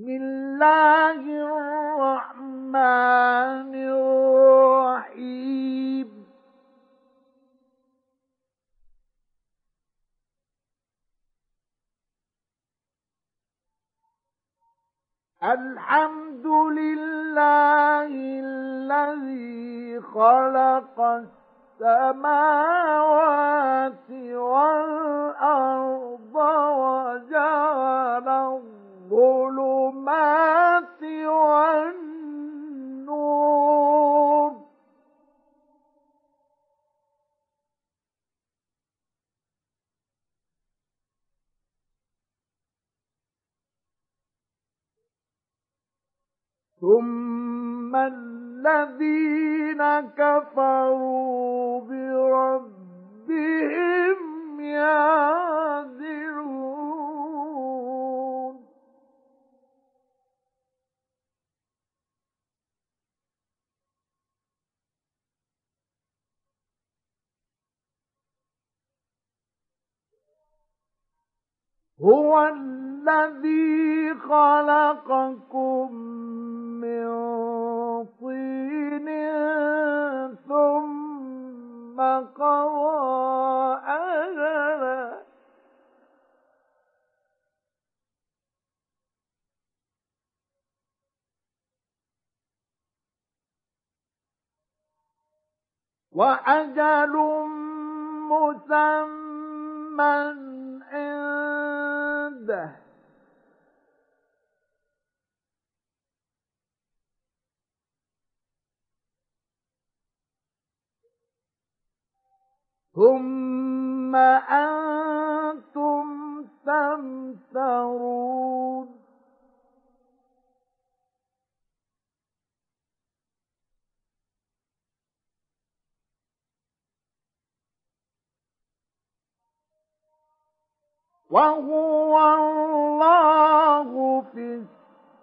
بسم الله الرحمن الرحيم. الحمد لله الذي خلق السماوات والأرض وجعل الظلمات والنور. ثم الذين كفروا بربهم يعذرون هو الذي خلقكم من طين ثم قضى أجلا. وأجل مسمى عنده ثم أنتم تمترون. وهو الله في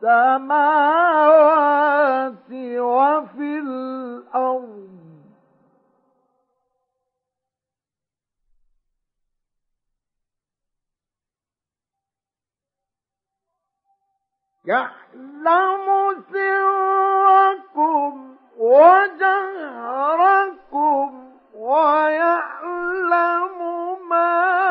السماوات وفي الأرض. يعلم سركم وجهركم ويعلم ما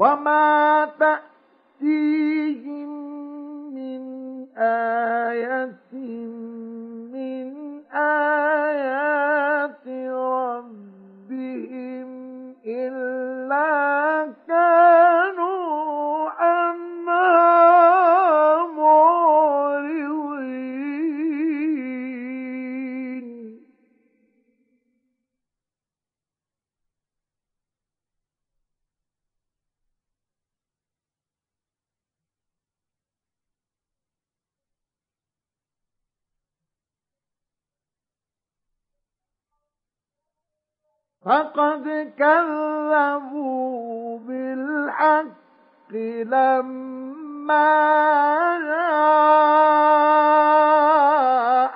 وما تأتيهم من آية من آيات ربهم إلا كانوا فقد كذبوا بالحق لما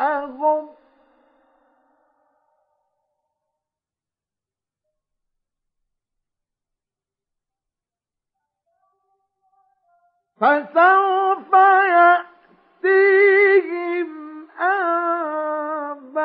جاءهم فسوف يأتيهم أنباء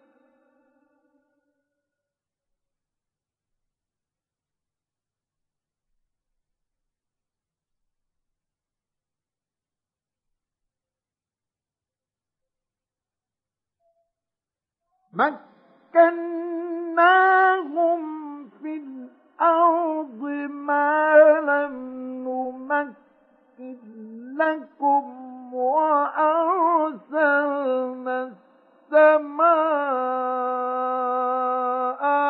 مكناهم في الأرض ما لم نمكن لكم وأرسلنا السماء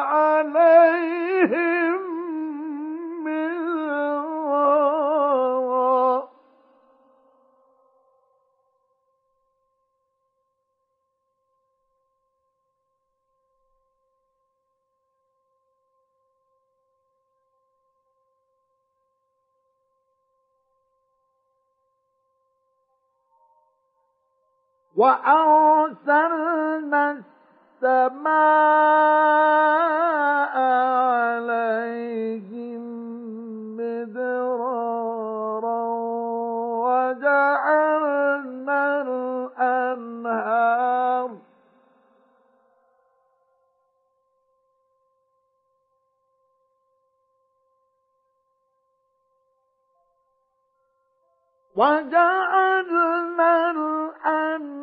عليهم وأرسلنا السماء عليهم مدرارا وجعلنا الأنهار وجعلنا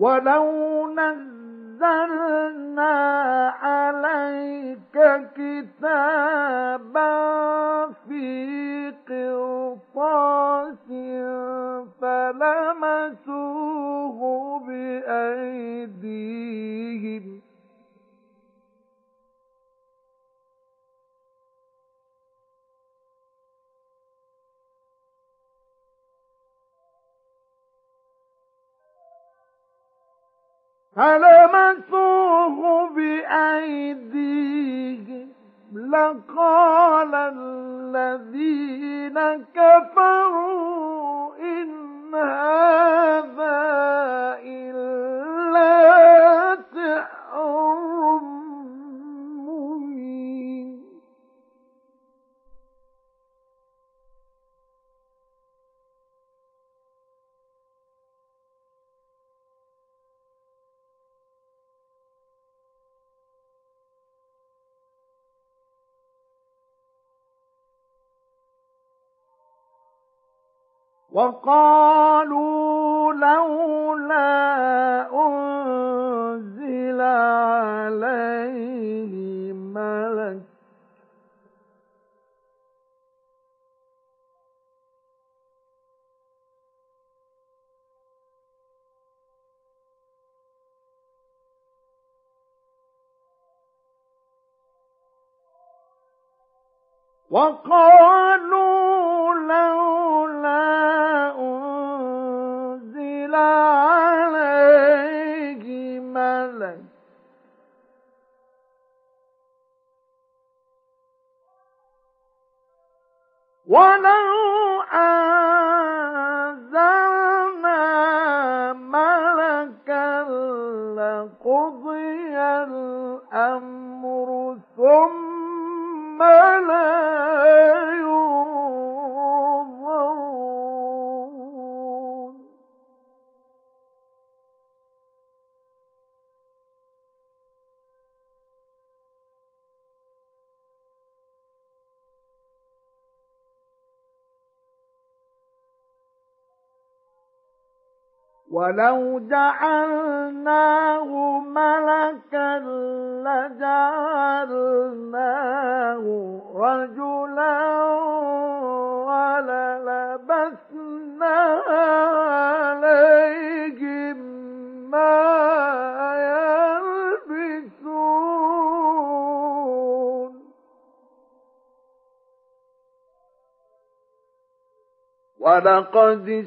ولو نزلنا عليك كتابا في قرطاس فلمسوه بأيديهم فلمسوه بأيديهم؟ لقال الذين كفروا إن هذا إلا سحر وقالوا لولا أنزل عليه ملك وقالوا لولا أنزل عليه ملك. ولو أنزلنا ملكا لقضي الأمر ثم لا ولو جعلناه ملكا لجعلناه رجلا وللبسنا عليهم ما يلبسون ولقد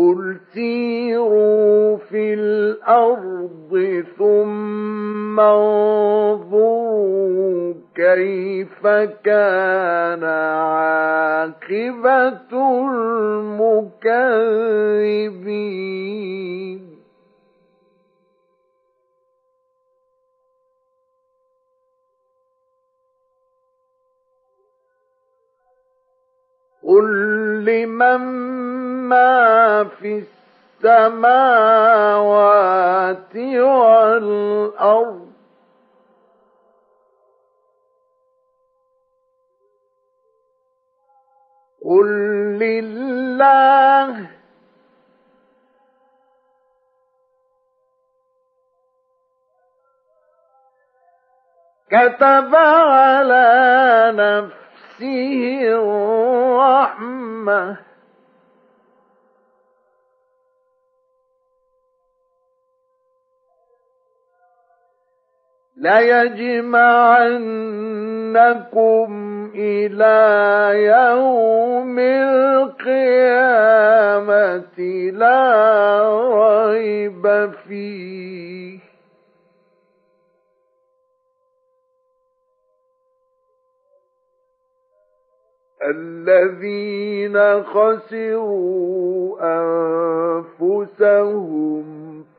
قل سيروا في الأرض ثم انظروا كيف كان عاقبة المكذبين قل لمن ما في السماوات والأرض قل لله كتب على نفسه الرحمة. ليجمعنكم إلى يوم القيامة لا ريب فيه. الذين خسروا أنفسهم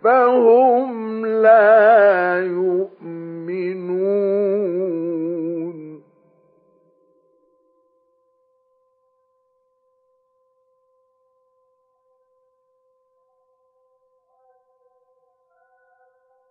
فهم لا يؤمنون.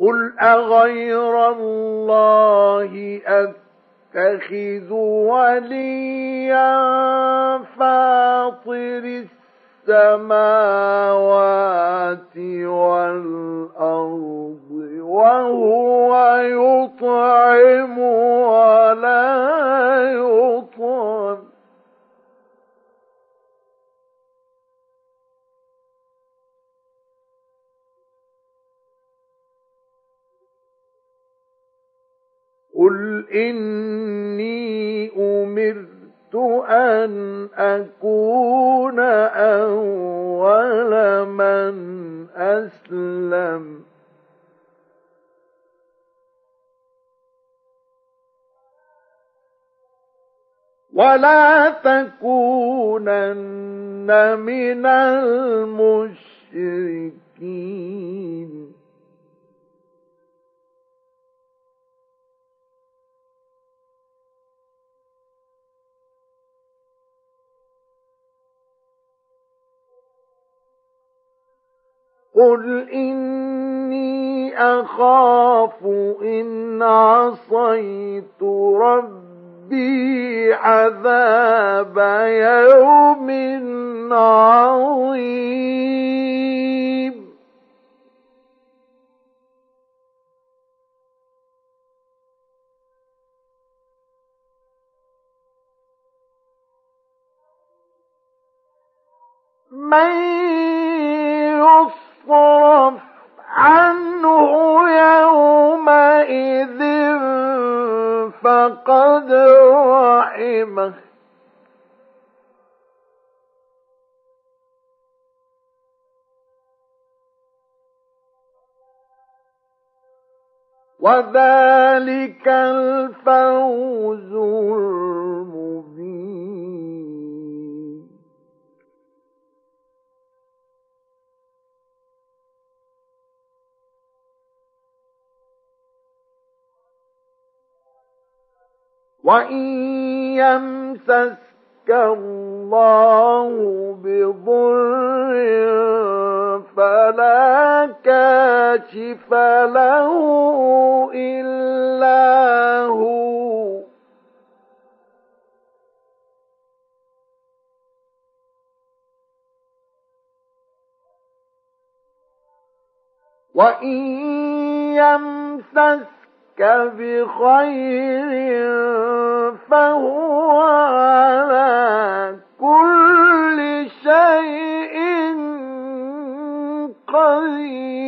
قل أغير الله أتخذ وليا فاطر السماوات والأرض وهو يطعم ولا يطعم قل إني أمرت أن أكون أول من أسلم ولا تكونن من المشركين قل إني أخاف إن عصيت ربي عذاب يوم عظيم. من عنه يومئذ فقد رحمه. وذلك الفوز المبين. وإن يمسسك الله بضر فلا كاشف له إلا هو وإن يمسسك بخير فهو على كل شيء قدير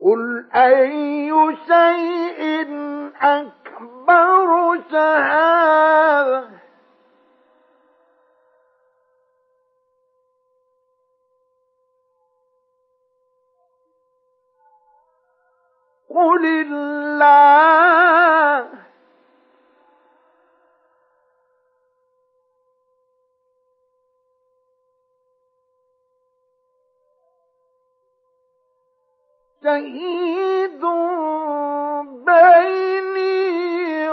قل أي شيء أكبر شهادة قل الله شهيد بيني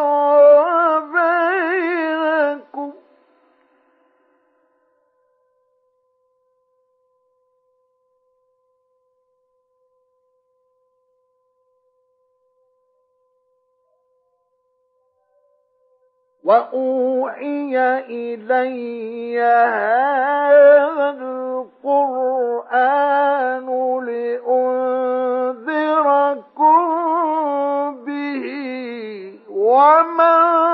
وأوحي إلي هذا القرآن لأنذركم به ومن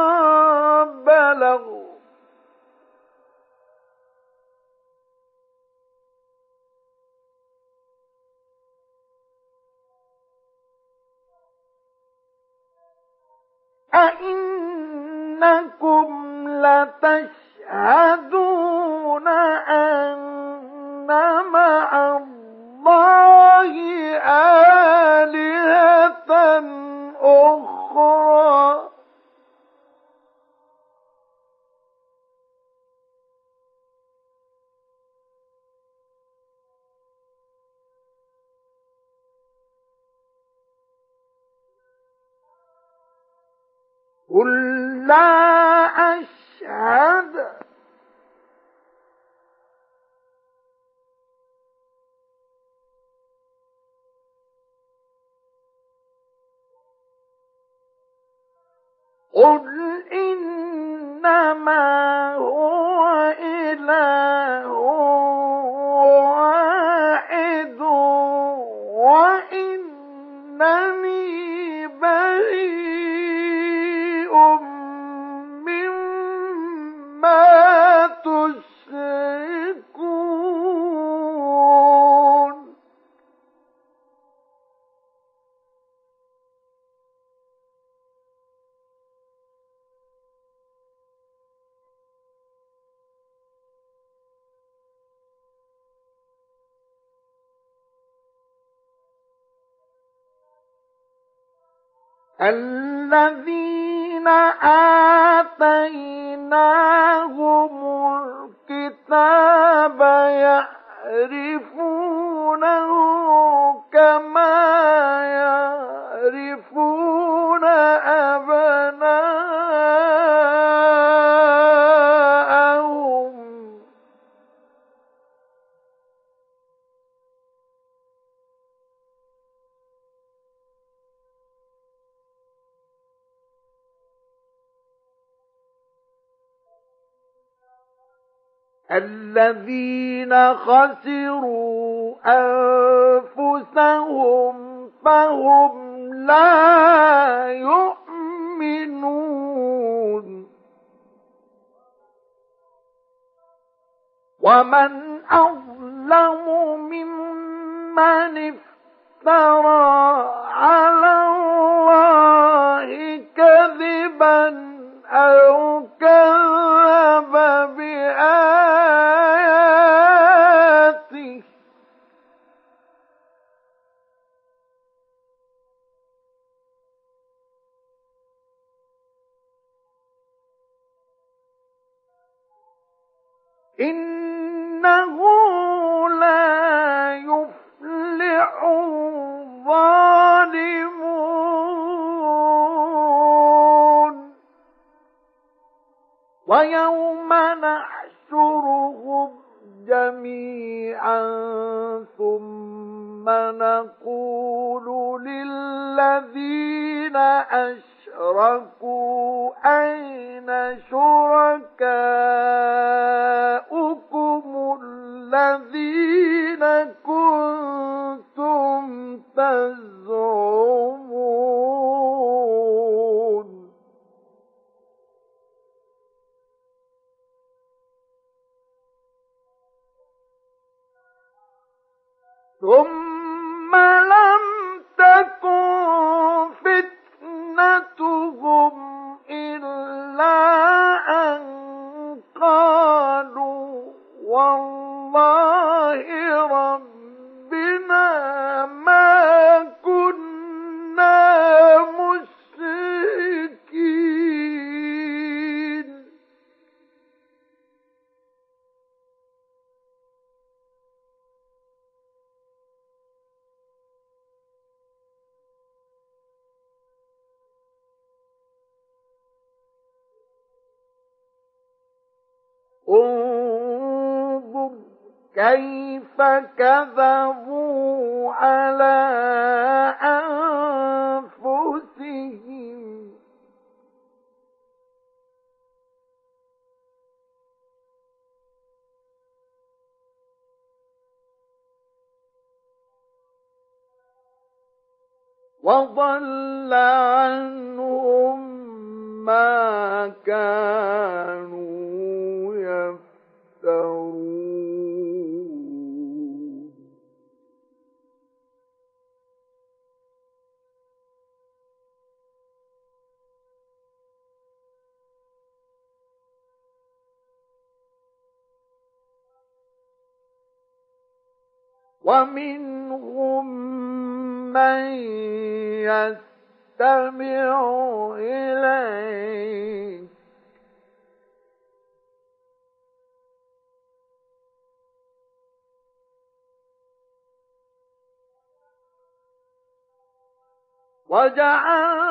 وجعل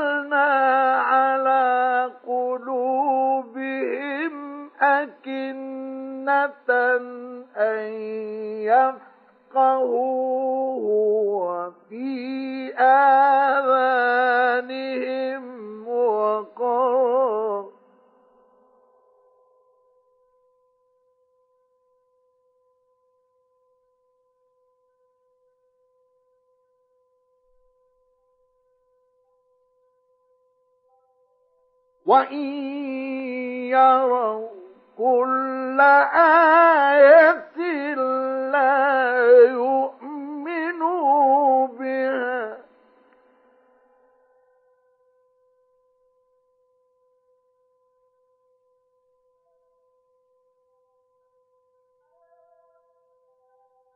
وإن يروا كل آية لا يؤمنوا بها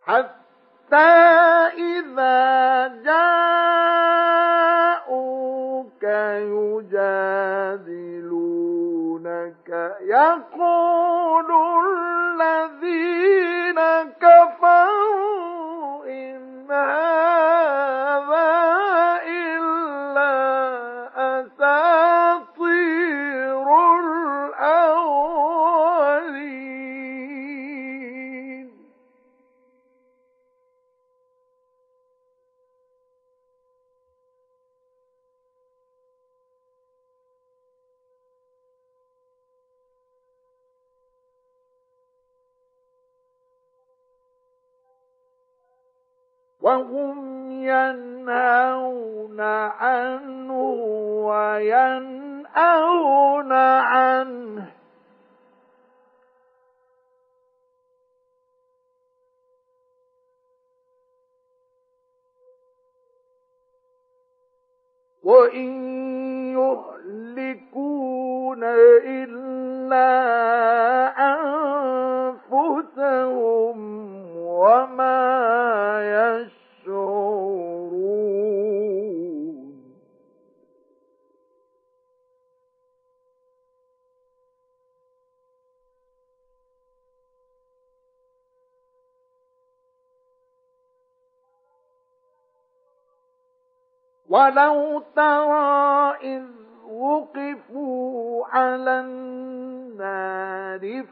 حتى إذا جاءوك يجادلون يقول الذين كفروا إن هذا وهم ينهون عنه وينأون عنه. وإن يهلكون إلا أنفسهم وما يشعرون. ولو ترى إذ وقفوا على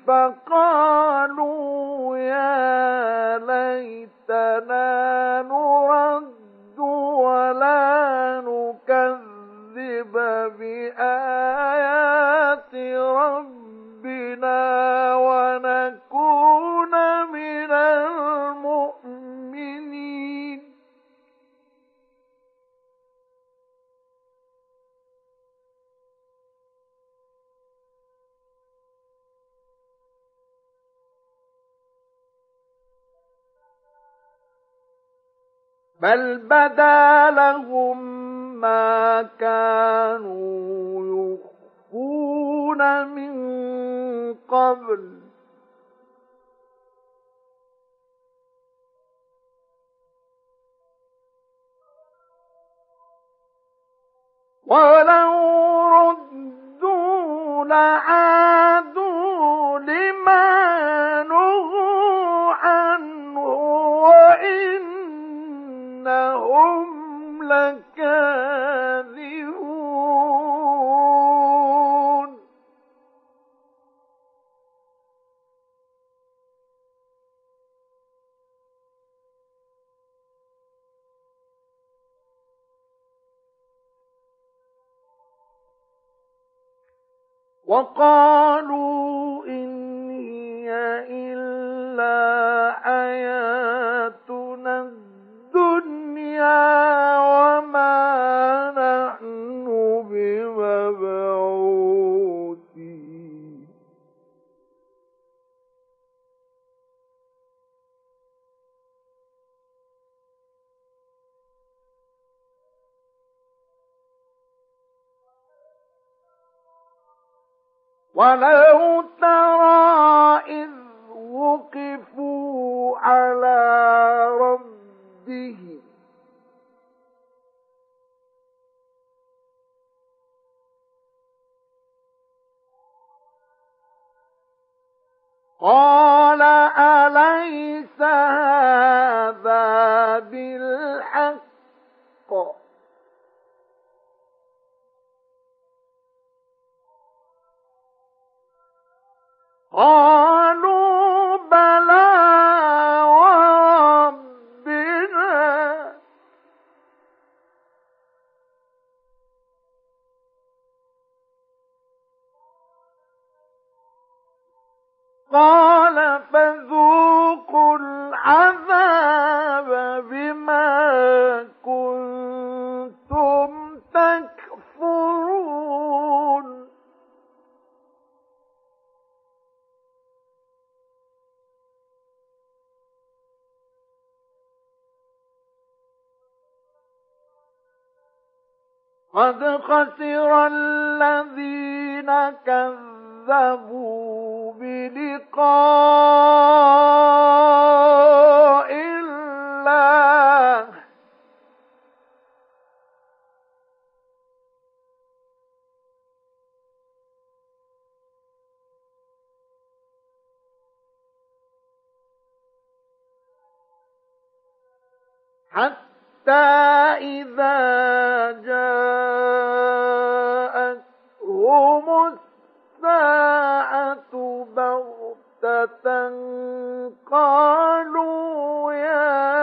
فقالوا يا ليتنا نرد ولا نكذب بآيات ربنا ونكون من المؤمنين بل بدا لهم ما كانوا يخفون من قبل ولو ردوا لعادوا لما نهوا عنه لكاذبون. وقالوا إن هي إلا حياتنا وما نحن ولو ترى إذ وقفوا على ربهم قال أليس هذا بالحق؟ قالوا بلى قال فذوقوا العذاب بما كنتم تكفرون. قد خسر الذين كذبوا بلقاء الله. حتى إذا جاءتهم بغتة قالوا يا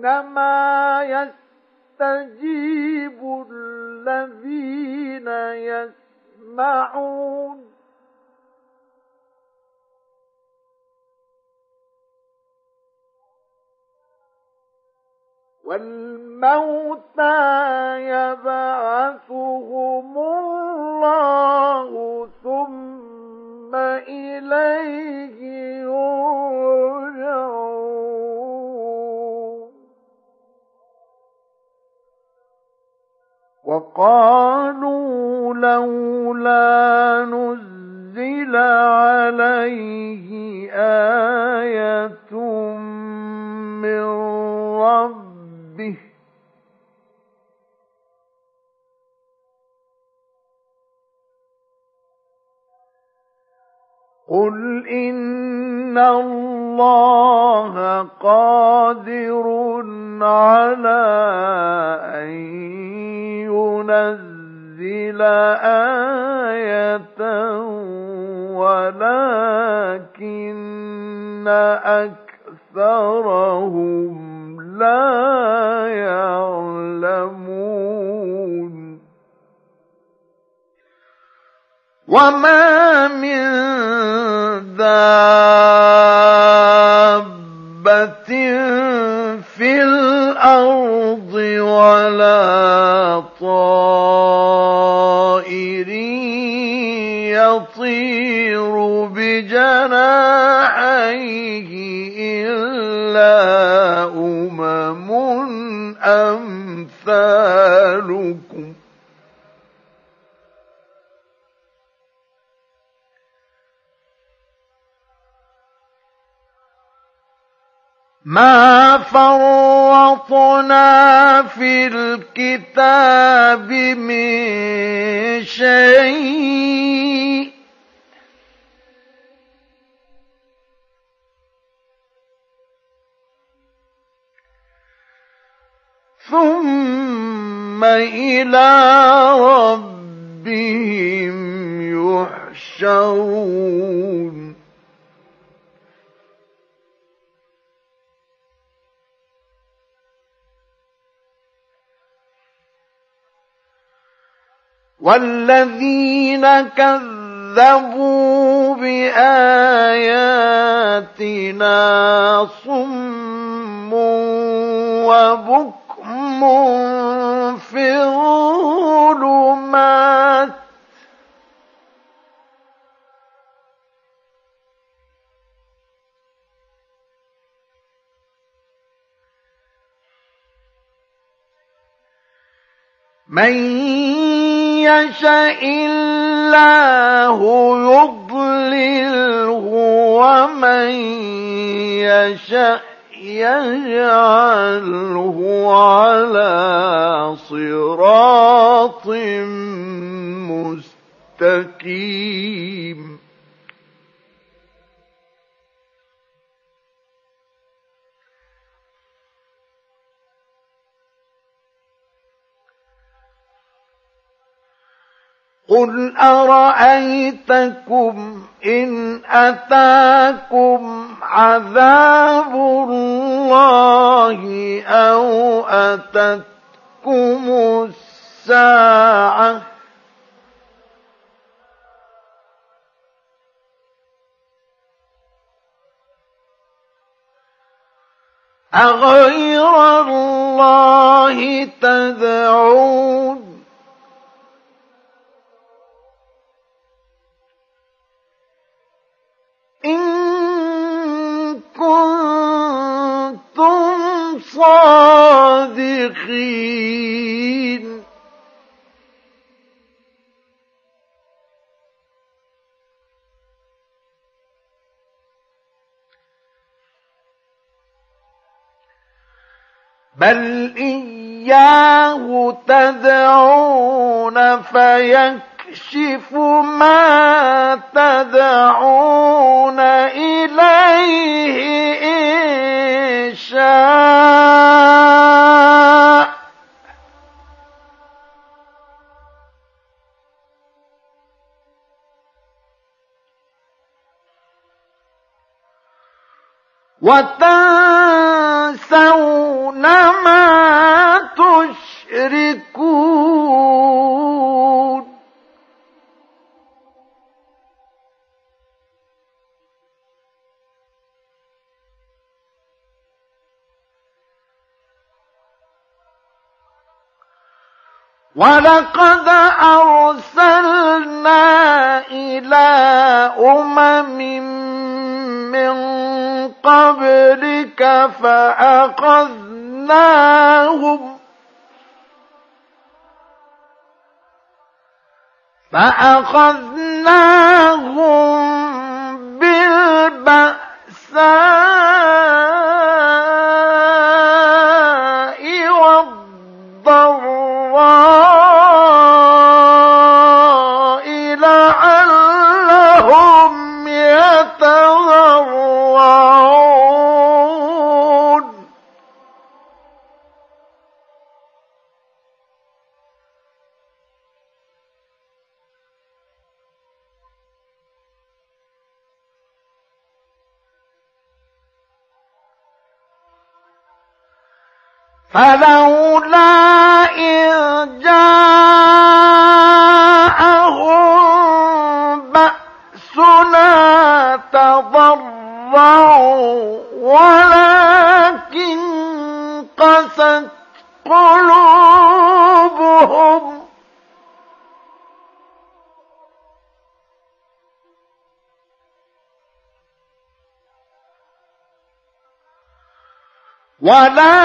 إنما يستجيب الذين يسمعون والموتى يبعثهم الله ثم إليه يرجعون. وقالوا لولا نزل عليه آية من رب به. قل إن الله قادر على أن ينزل آية ولكن أكثرهم لا يعلمون. وما من دابة في الأرض ولا طائر يطير بجناحيه أمثالكم. ما فرطنا في الكتاب من شيء ثم إلى ربهم يحشرون والذين كذبوا بآياتنا صم وبكم في الظلمات من يشاء الله يضلله ومن يشاء يجعله على صراط مستقيم. قل أرأيتكم إن أتاكم عذاب الله أو أتتكم الساعة أغير الله تدعون الصادقين بل إياه تدعون فيكشف ما تدعون إليه يشاء. وتنسون ما تشركون. ولقد أرسلنا إلى أمم من قبلك فأخذناهم فأخذناهم بالبأساء والضراء فلولا إذ جاءهم بأسنا تضرعوا ولكن قست قلوبهم. ولا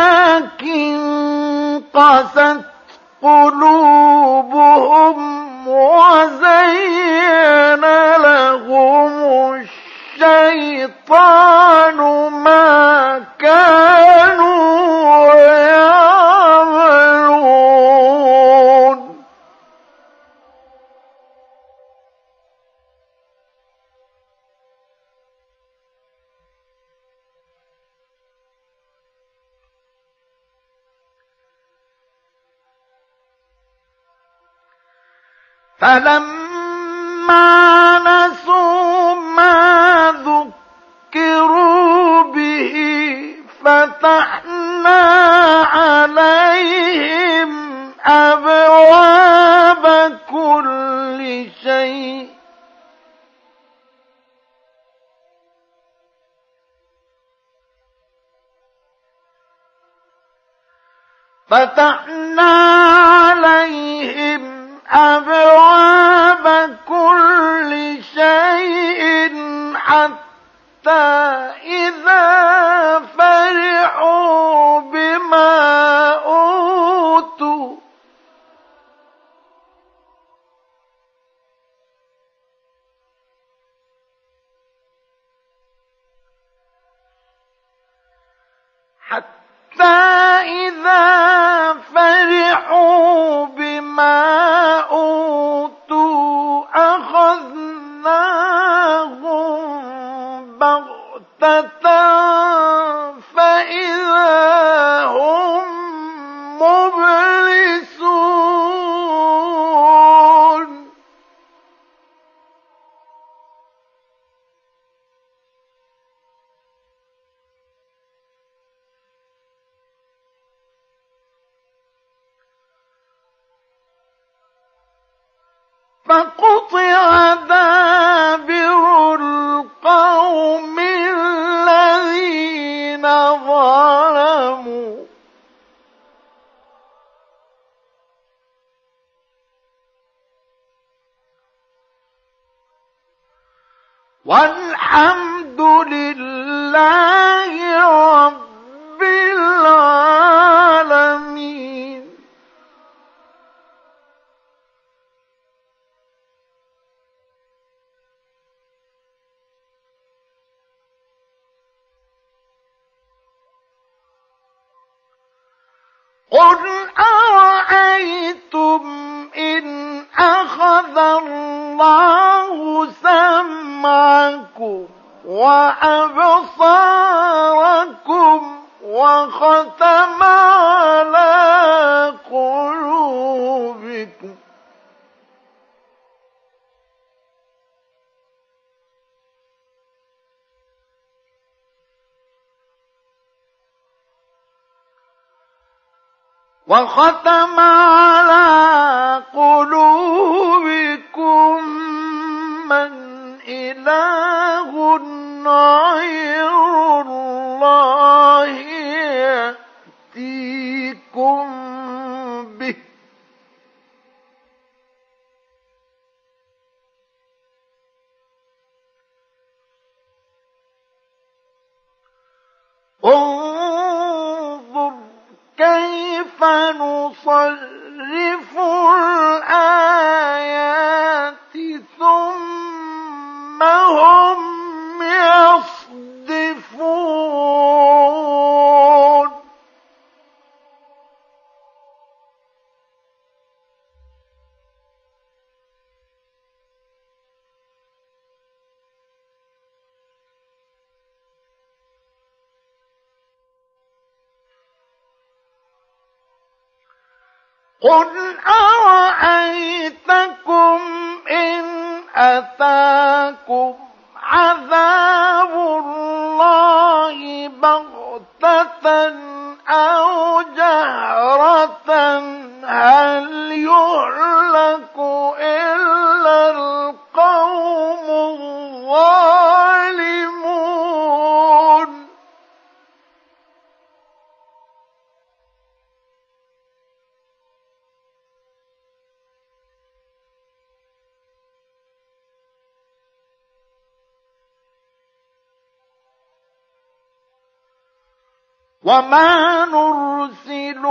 وما نرسل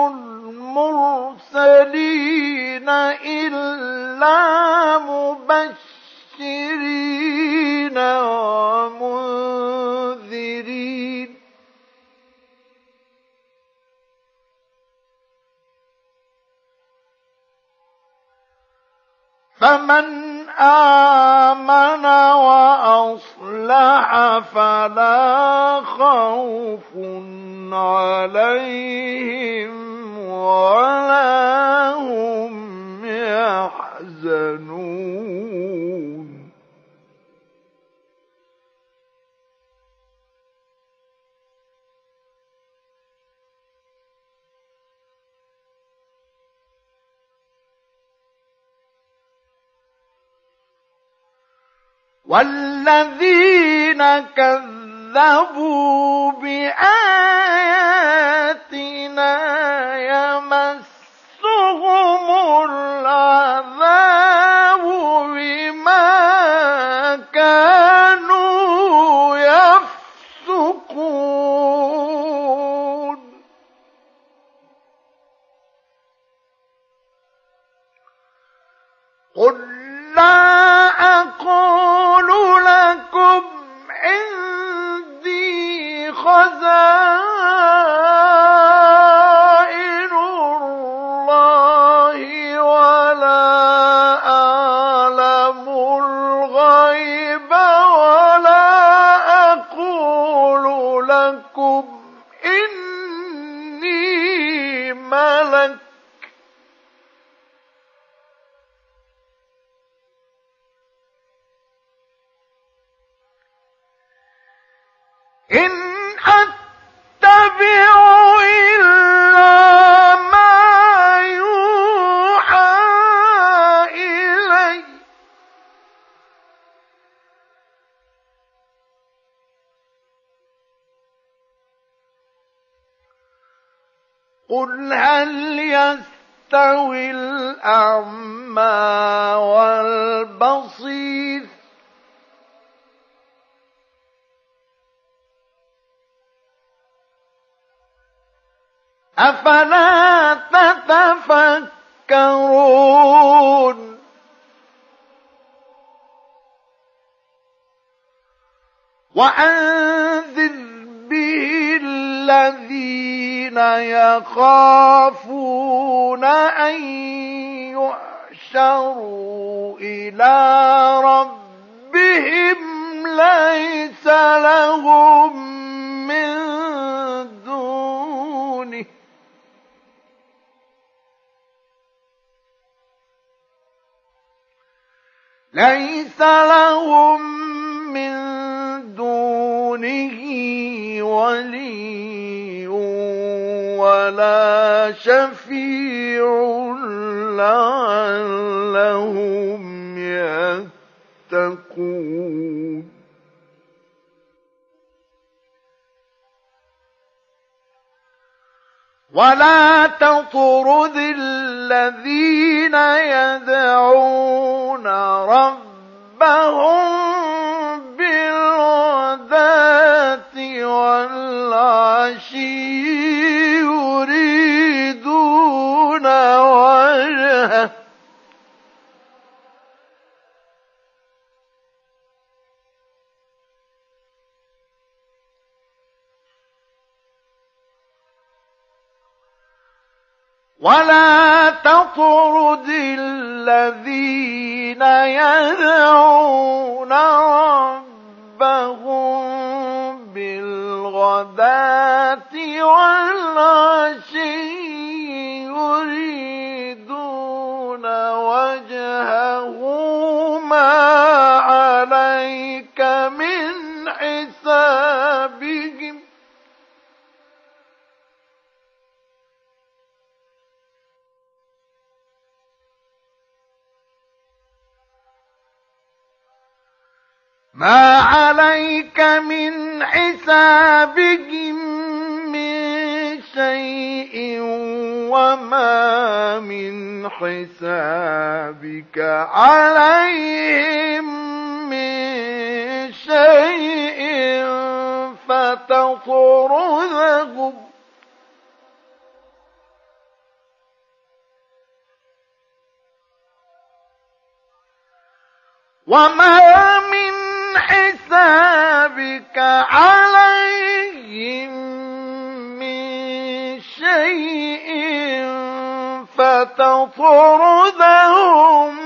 المرسلين إلا مبشرين ومنذرين فمن آمن وأصلح فلا والذين كذبوا يخافون ولا ولا تطرد ما عليك من حسابهم من شيء وما من حسابك عليهم من شيء فتطردهم. وما من حسابك عليهم من شيء فتطردهم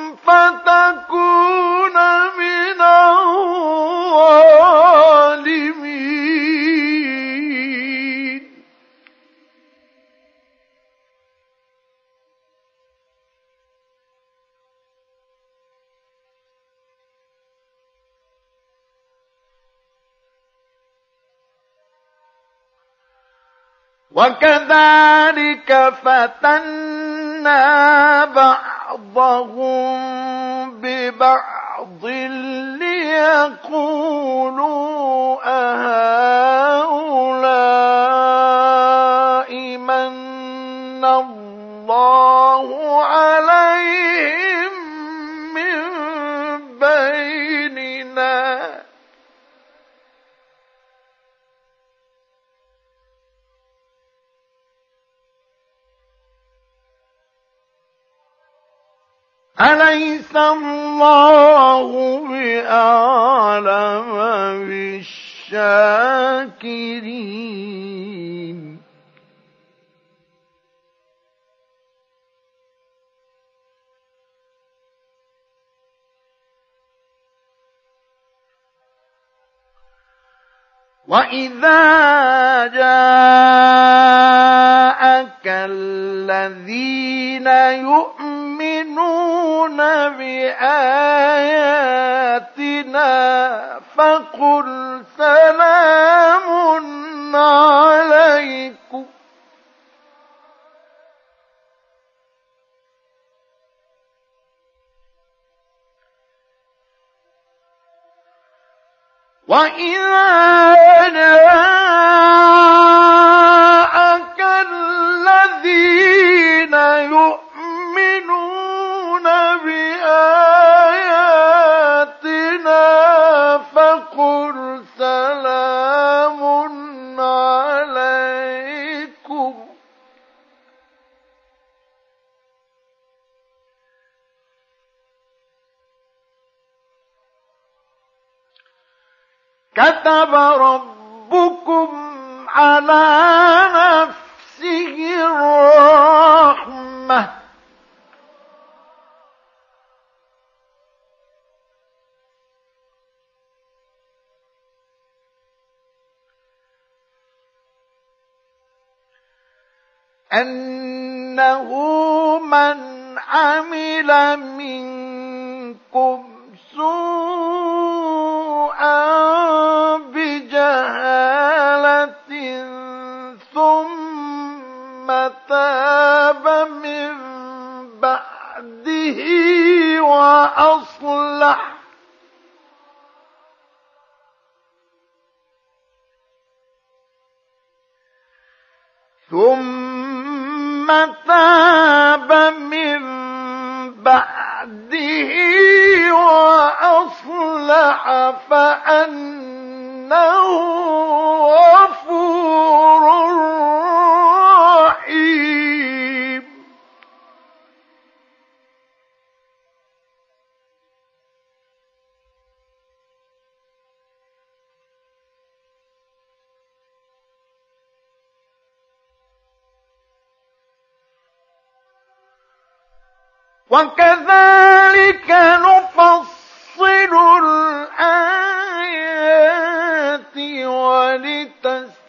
وكذلك فتنا بعضهم ببعض ليقولوا أهؤلاء أليس الله بأعلم بالشاكرين؟ وإذا جاءك الذين يؤمنون بآياتنا فقل سلام عليكم وإذا كتب ربكم على نفسه الرحمة. أنه من عمل منكم سوءا وأصلح ثم تاب من بعده وأصلح فأنه غفور وكذلك نفصل الآيات ولتستبين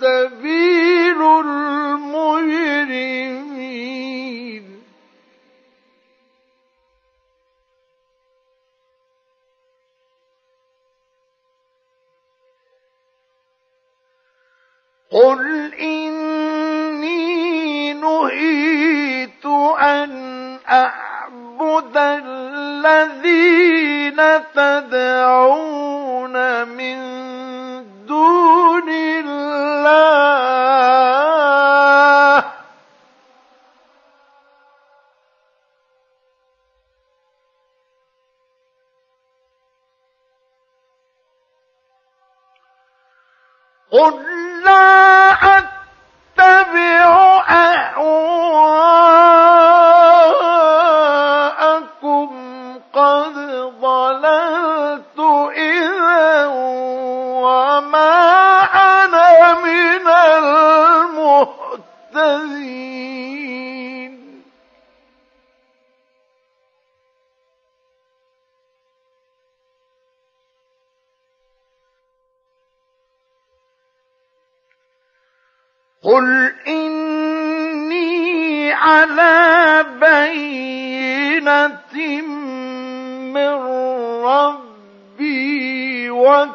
سبيل المجرمين. قل إني نهيت أن أعبد الذين تدعون من دون الله. قل لا أتبع أهواءكم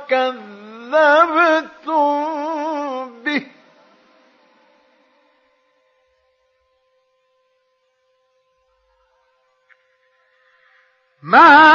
وكذبتم به. ما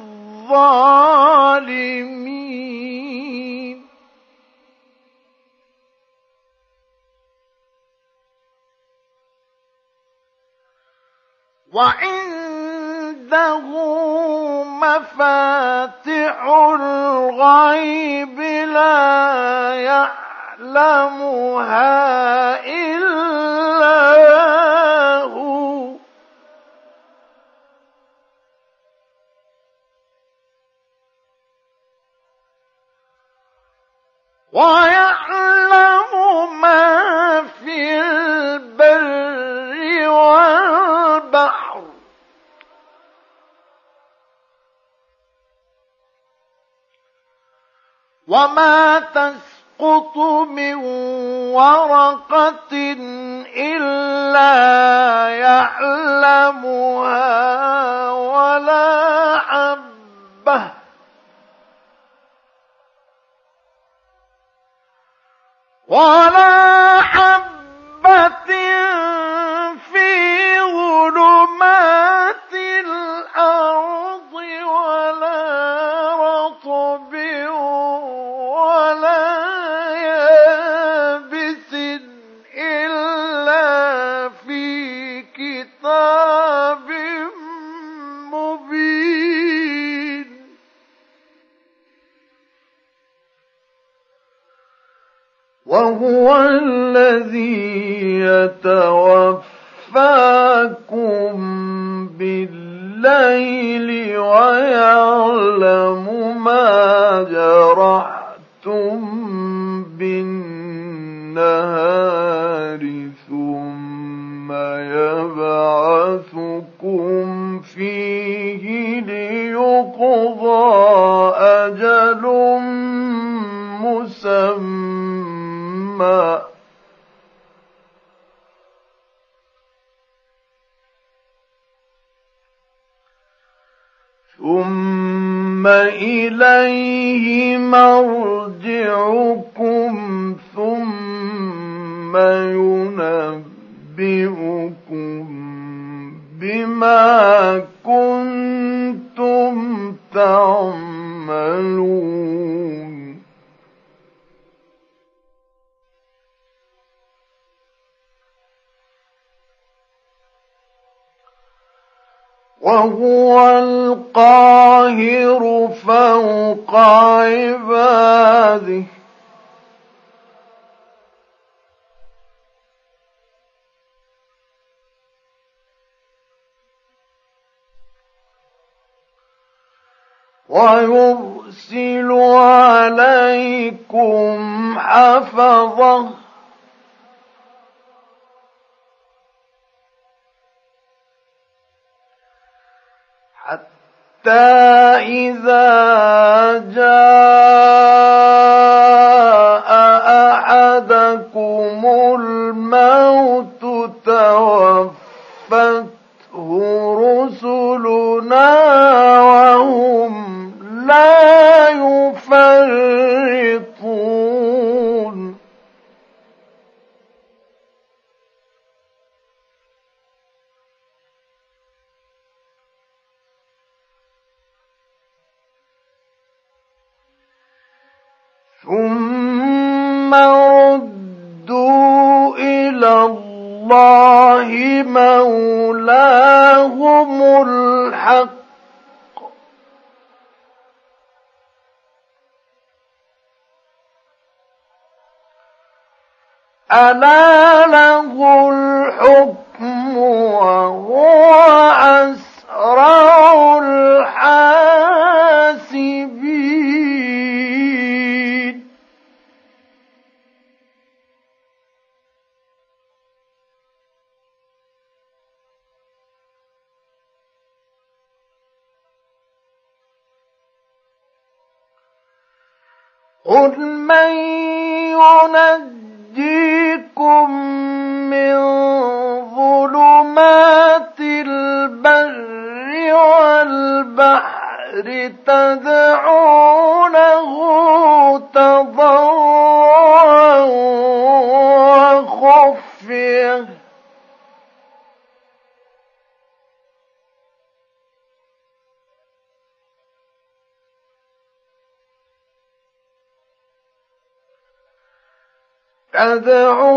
بالظالمين وعنده مفاتح الغيب لا يعلمها إلا ويعلم ما في البر والبحر. وما تسقط من ورقة إلا يعلمها ولا حبة. ولا حبة في ظلمات وهو الذي يتوفاكم بالليل ويعلم ما جرحتم بالنهار ثم يبعثكم فيه ليقضى أجل مسمى. ثم إليه مرجعكم ثم ينبئكم بما كنتم تعملون. وهو القاهر فوق عباده. ويرسل عليكم حفظه إذا جاء تدعونه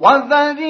وذر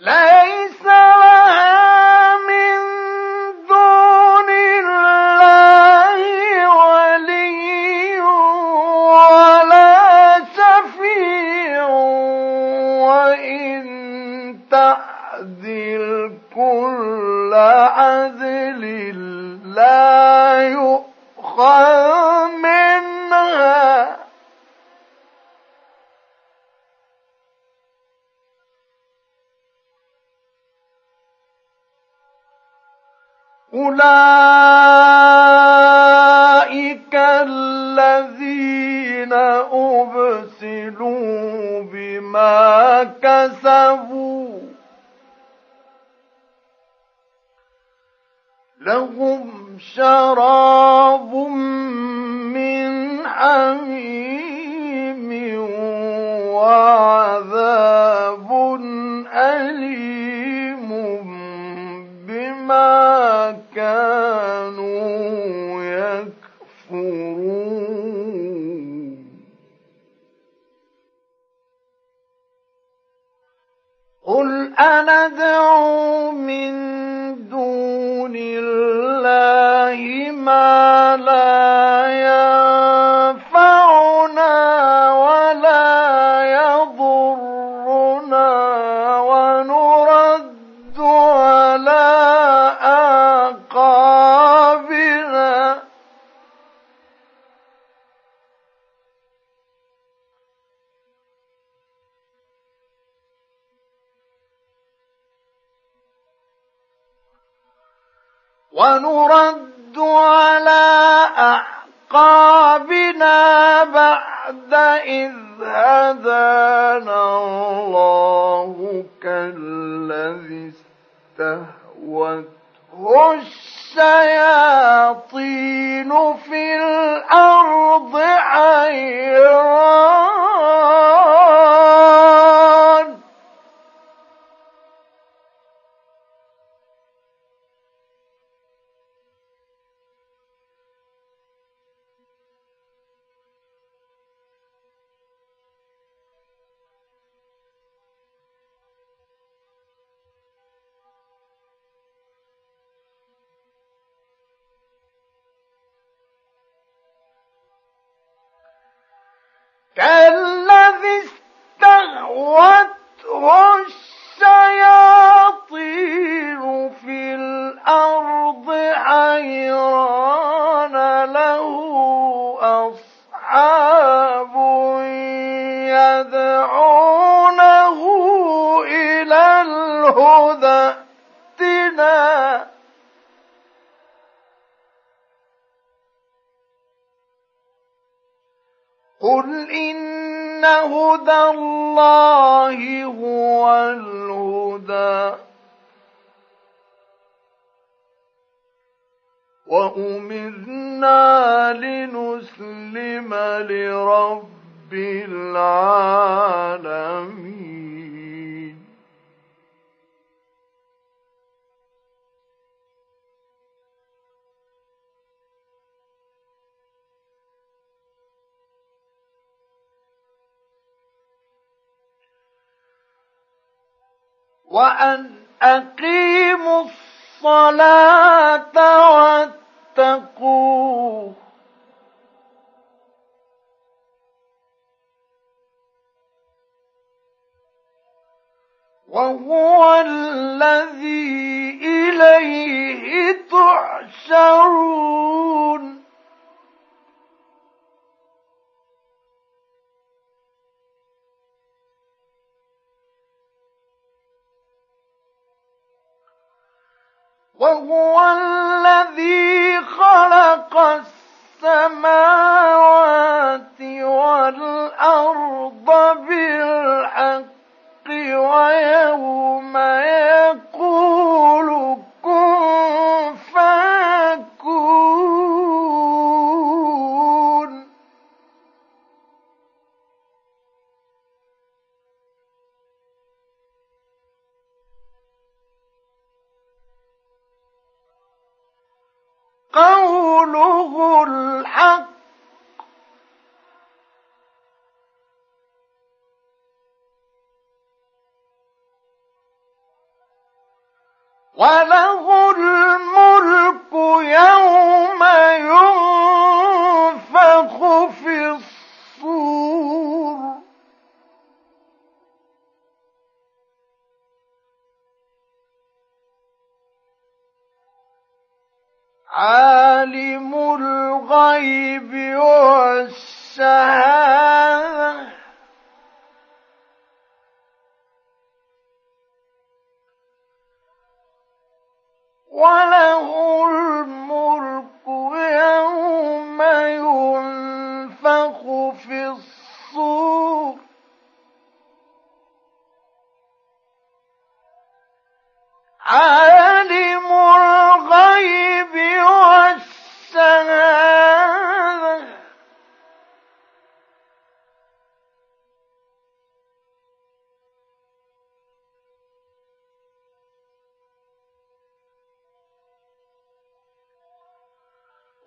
لا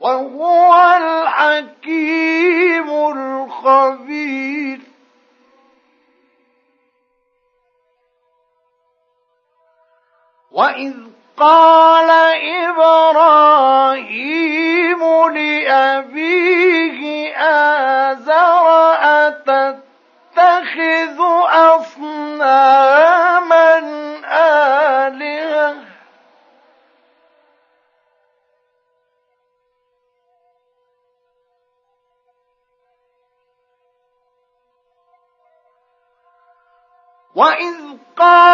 وهو الحكيم الخبير. وإذ قال إبراهيم لأبيه آه وإذ قال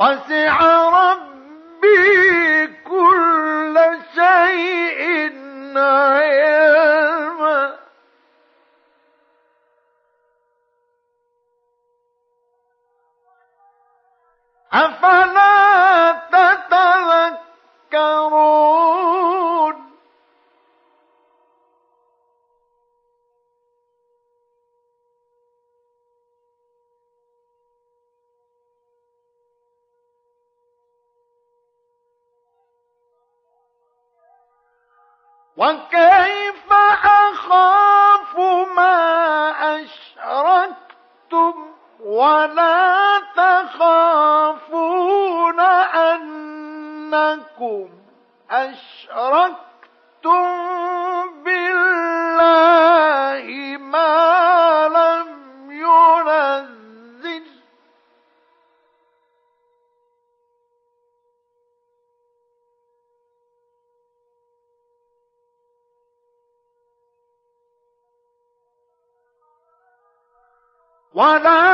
وسع وكيف أخاف ما أشركتم ولا تخافون أنكم ولا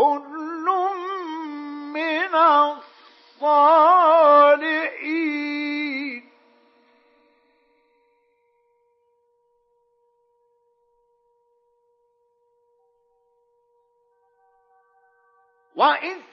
كل من الصالحين. وإسماعيل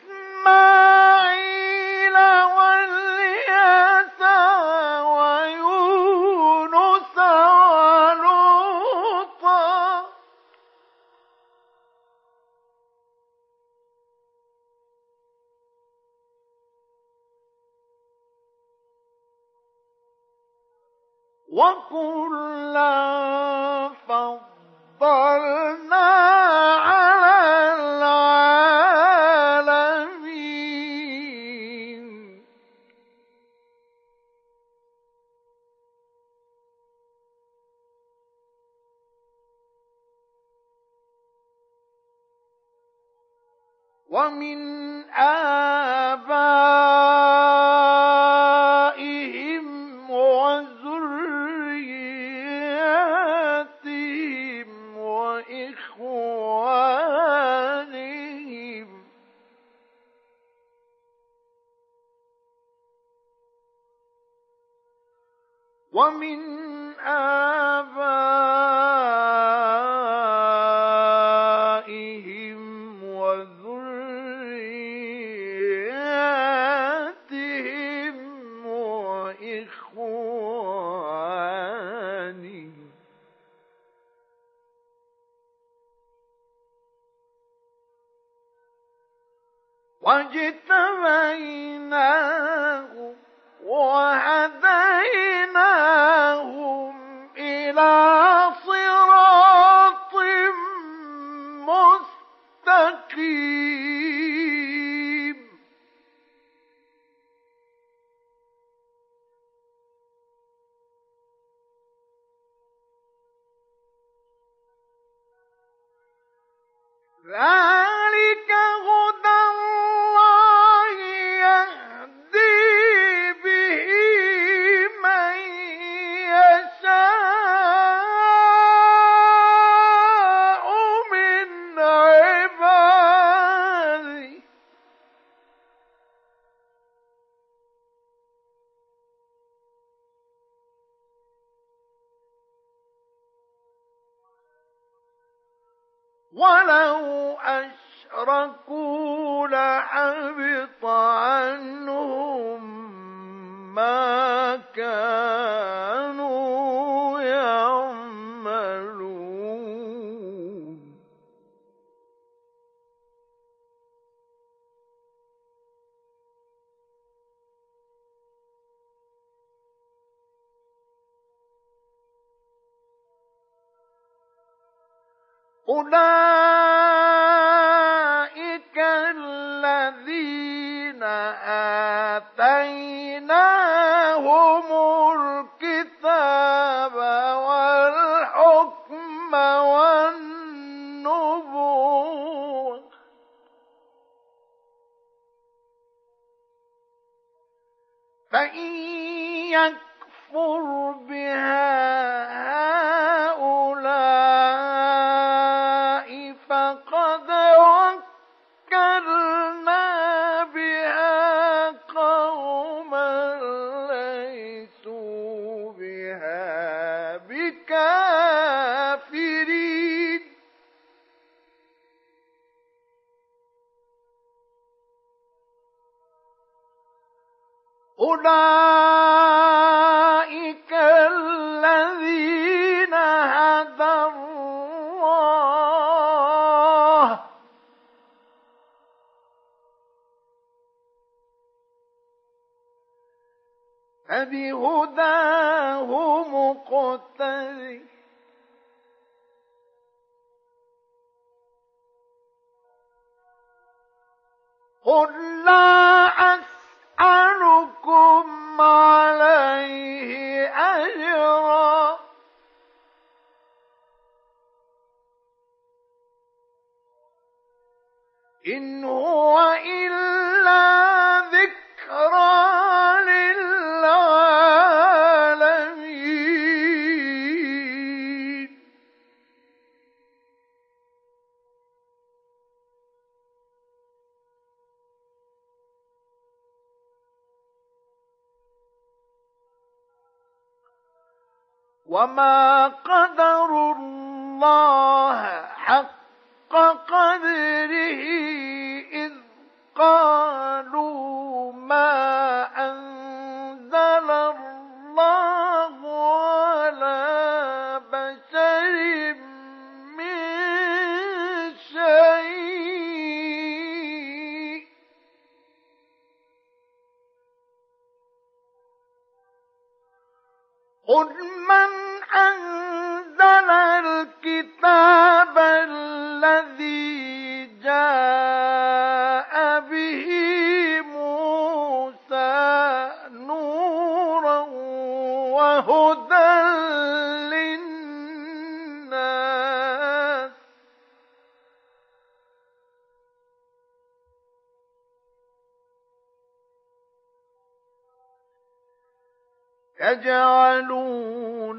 تجعلونه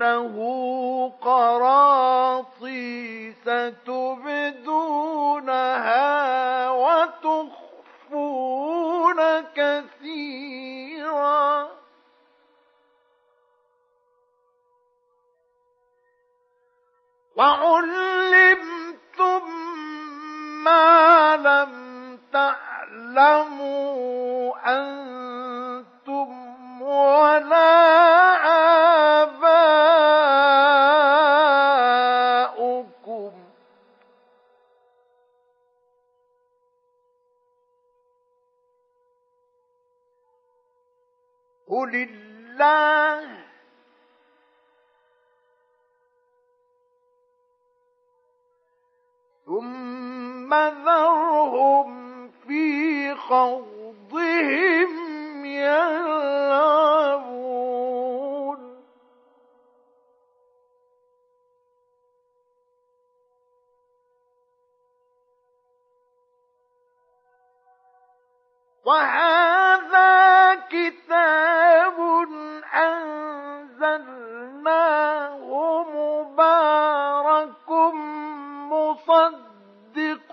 قراطيس تبدونها وتخفون كثيرا. وعلمتم ما لم تعلموا أن ولا آباؤكم. قل الله. ثم ذرهم في خوضهم يلعبون. وهذا كتاب أنزلناه مبارك مصدق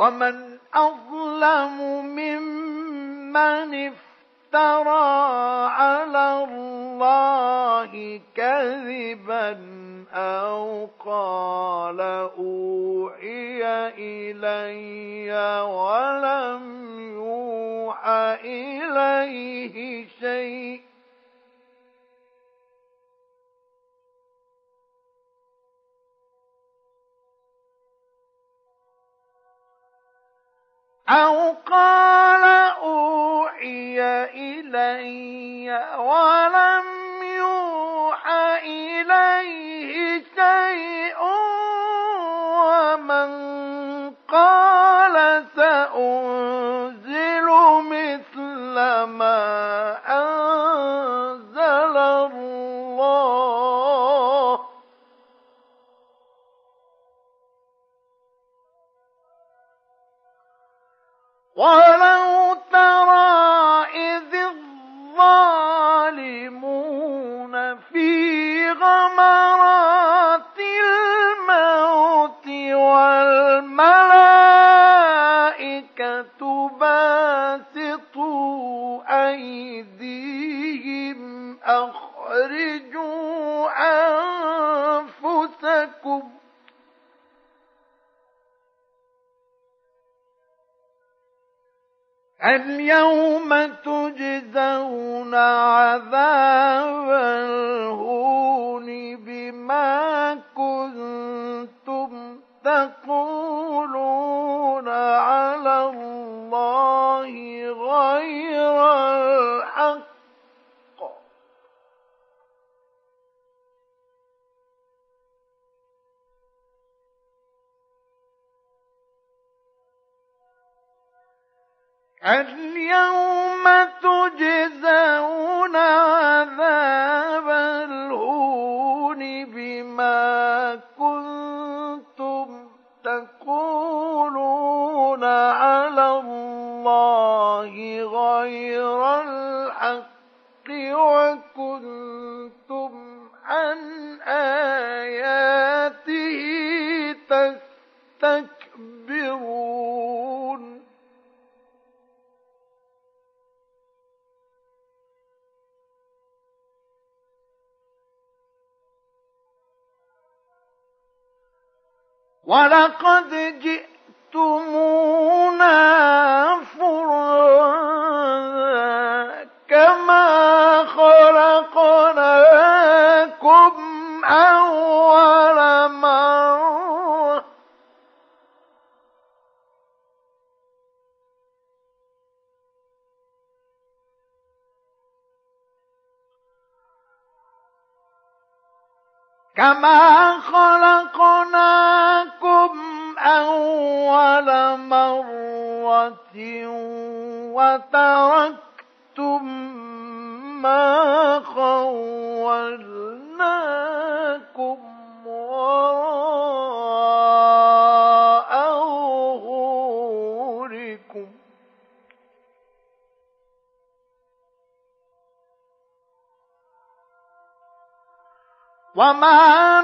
ومن أظلم ممن افترى على الله كذبا أو قال أوحي إلي ولم يوحى إليه شيء أو قال أوحي إلي ولم يوحى إليه شيء ومن قال سأنزل مثل ما ولو ترى إذ الظالمون في غمرات الموت والملائكة باسطوا أيديهم اليوم تجزون عذاب الهون بما كنتم تقولون اليوم تجزون عذاب الهون بما كنتم تقولون على الله غير الحق وكنتم عن آياته ولقد جئتمونا فرادا كما كما خلقناكم أول مرة وتركتم ما خولناكم وراء وما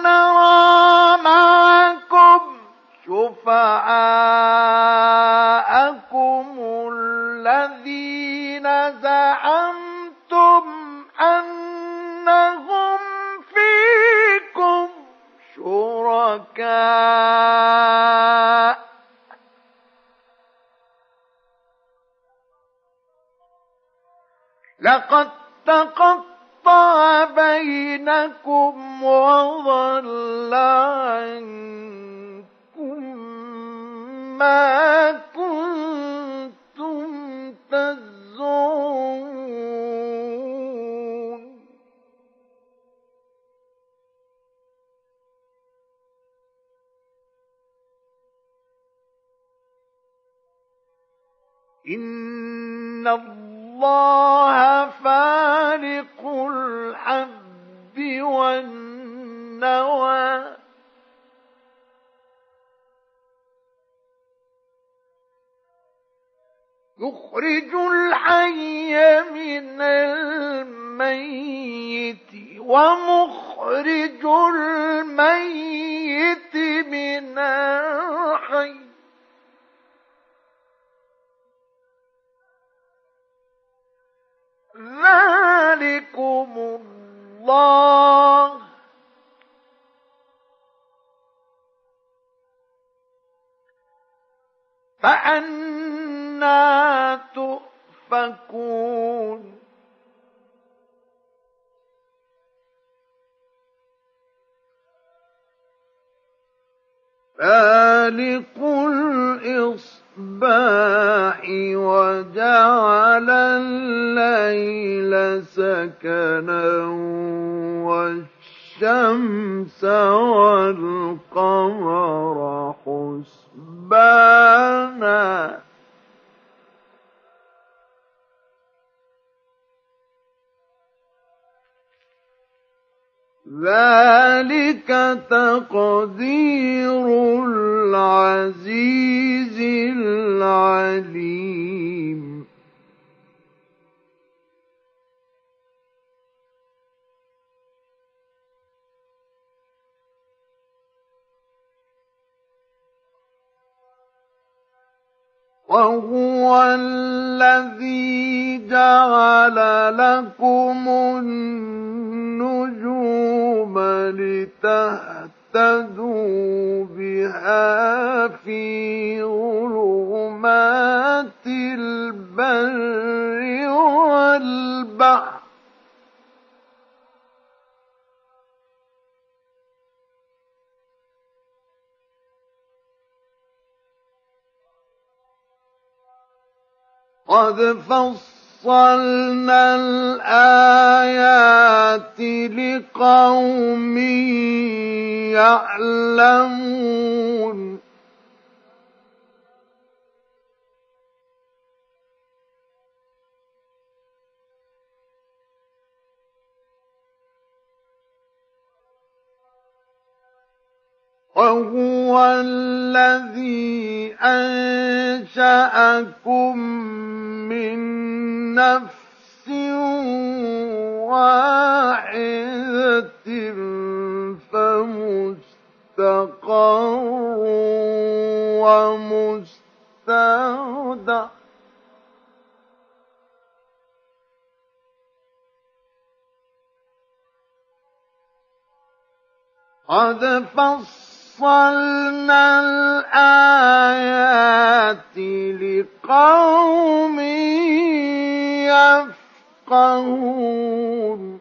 قد فصلنا الآيات لقوم يعلمون. وهو الذي أنشأكم من نفس واحدة فمستقر ومستودع. قد فصل فصلنا الآيات لقوم يفقهون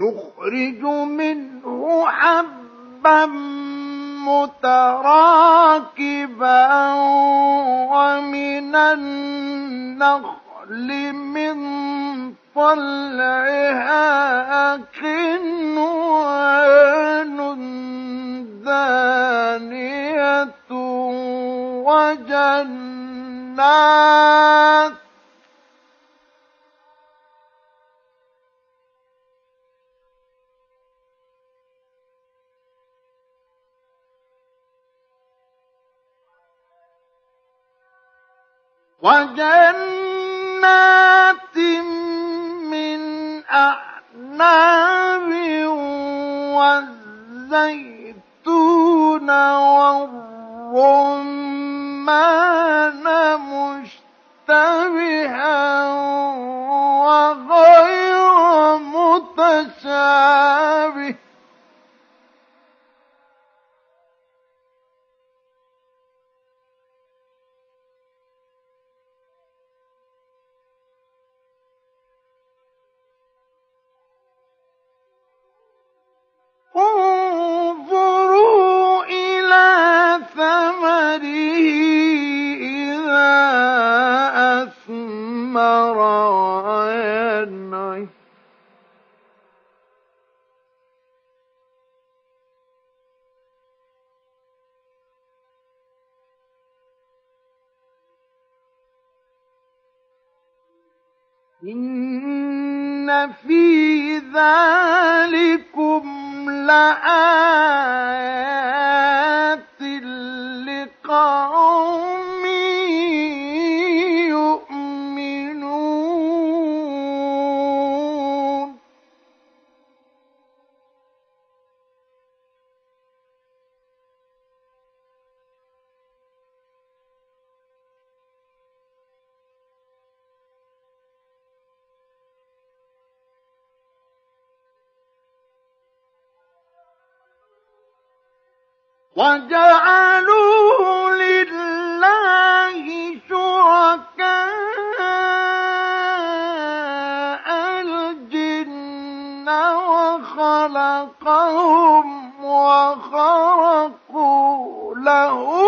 نخرج منه حبا متراكبا ومن النخل من طلعها قنوان دانية وجنات وجنات من أعناب والزيتون والرمان مشتبها وغير متشابه انظروا إلى إذا أثمر إن في ذلكم لآيات لقوم وجعلوا لله شركاء الجن وخلقهم وخرقوا له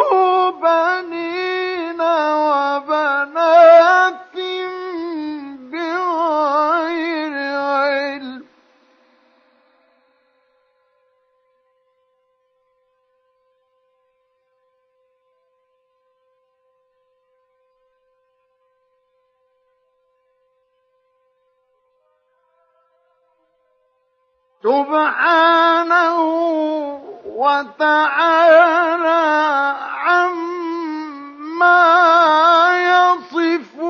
سبحانه وتعالى عما يصفون.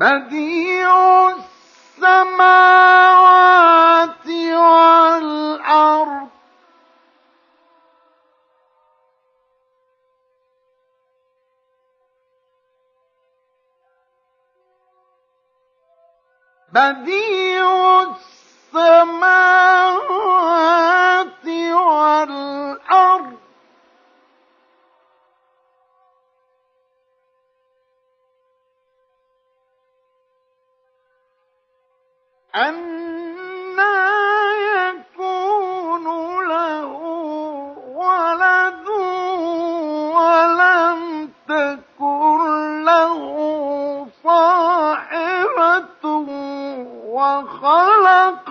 بديع السماوات والأرض. بديع السماوات والأرض. أَنَّىٰ يَكُونُ لَهُ وَلَدٌ وَلَمْ تَكُن لَّهُ صَاحِبَةٌ وَخَلَقَ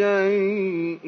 شيء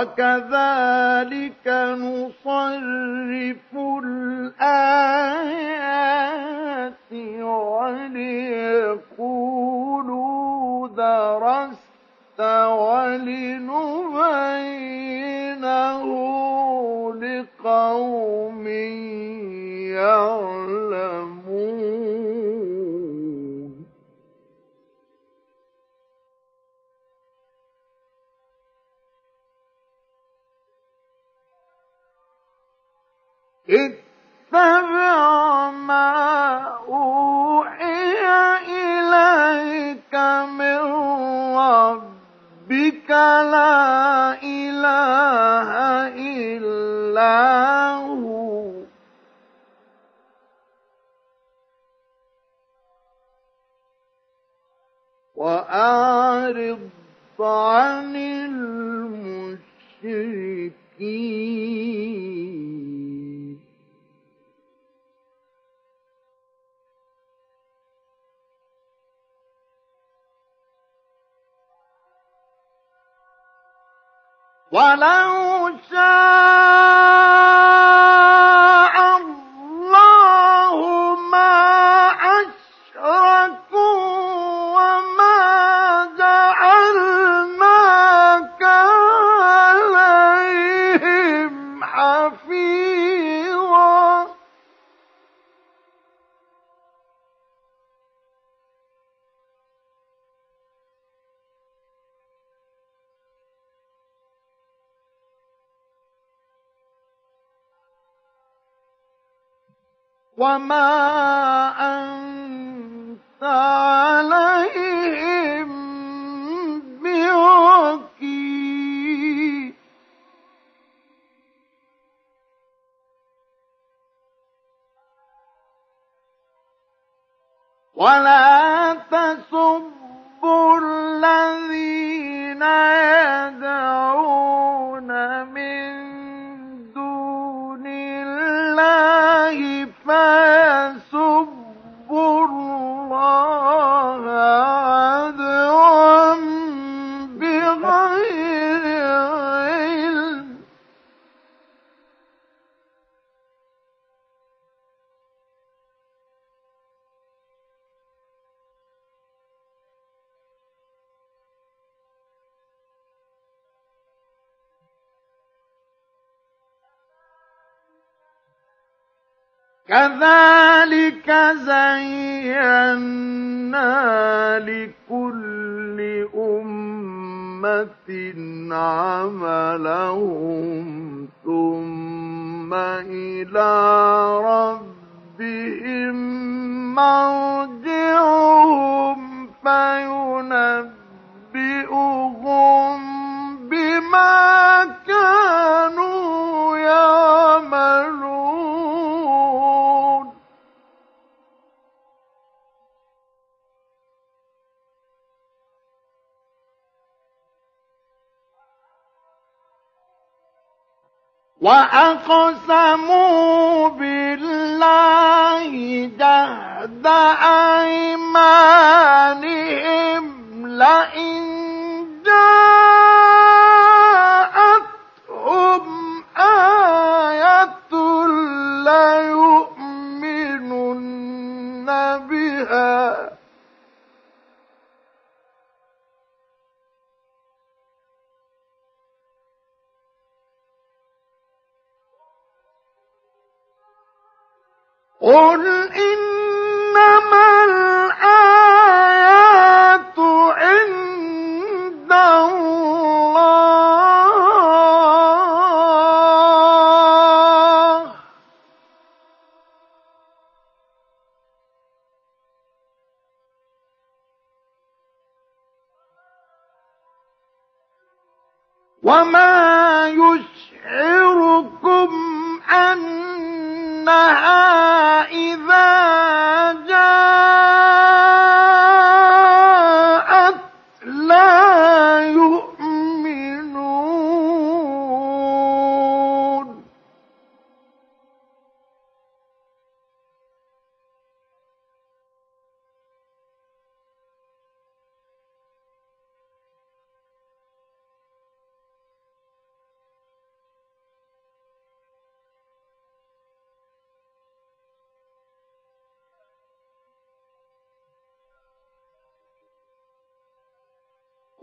وكذلك ولو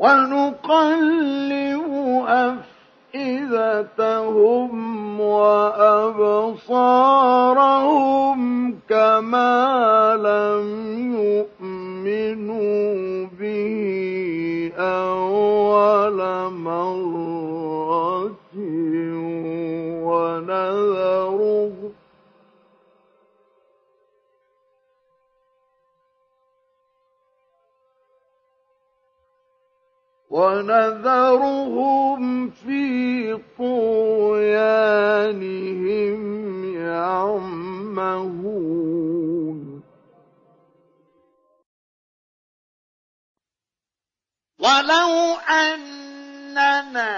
ونقلب أفئدتهم وأبصارهم كما لم يؤمنوا به أول مرة. ونذرهم في طغيانهم يعمهون. ولو أننا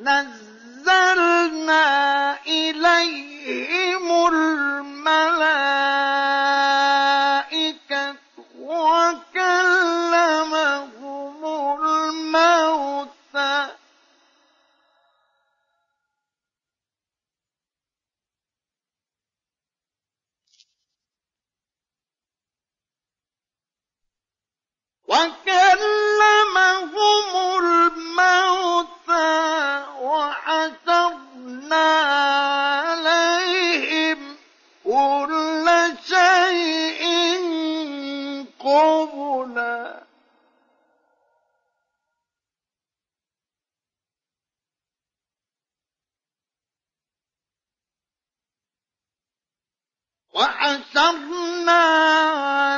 نزلنا إليهم الملائكة وكلمهم الموتى وحشرنا عليهم كل شيء قبلا. وحشرنا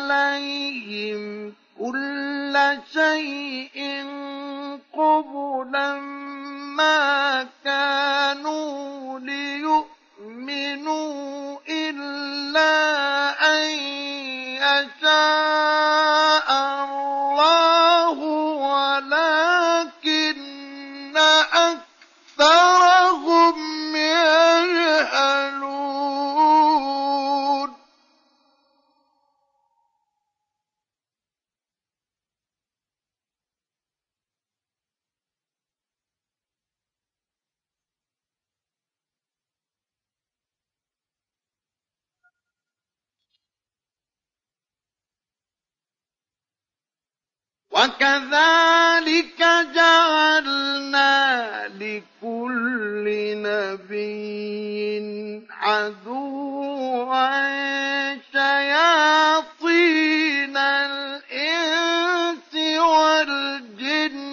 عليهم كل شيء قبلا ما كانوا ليؤمنوا إلا أن يشاء الله. وكذلك جعلنا لكل نبي عدوا شياطين الإنس والجن.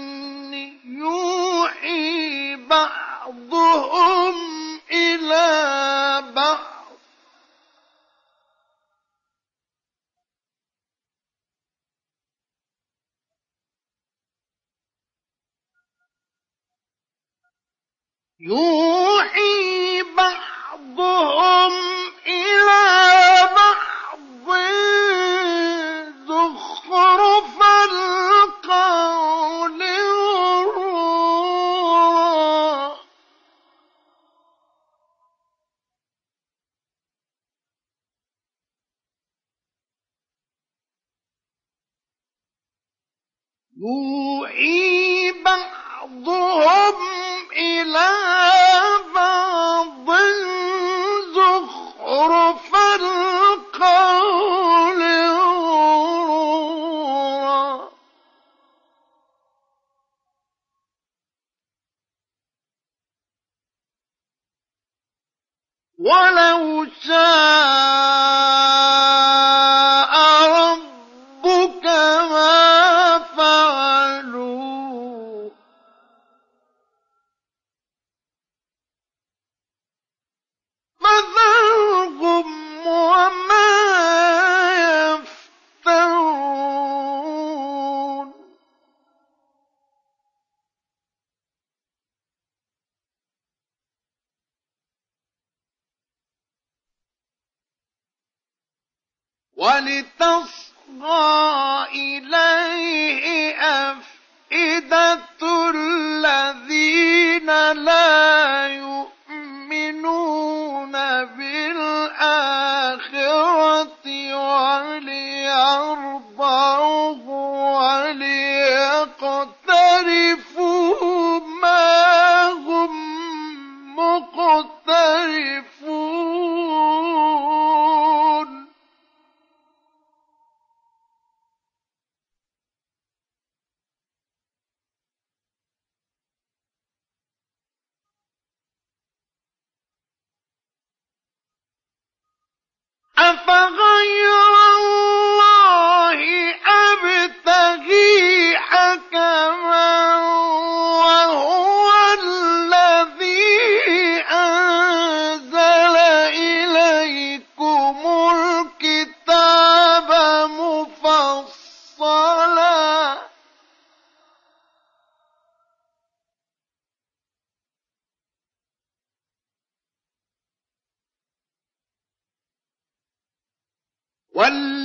يوحي بعضهم إلى بعض إلى بعض زخرف القول غرورا يوحي بعضهم إلى بعض زخرف القول غرورا. ولو شاء ولتصغى إليه أفئدة الذين لا يؤمنون بالآخرة وليرضوه وليقترفوا أفغير الله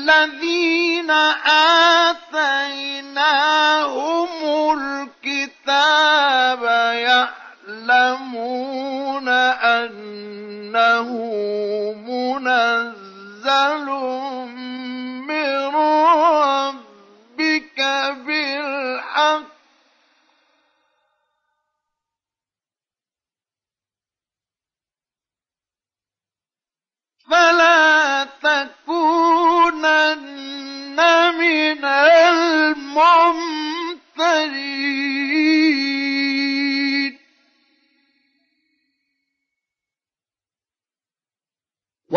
والذين آتيناهم الكتاب يعلمون أنه منزل من ربك بالحق. فلا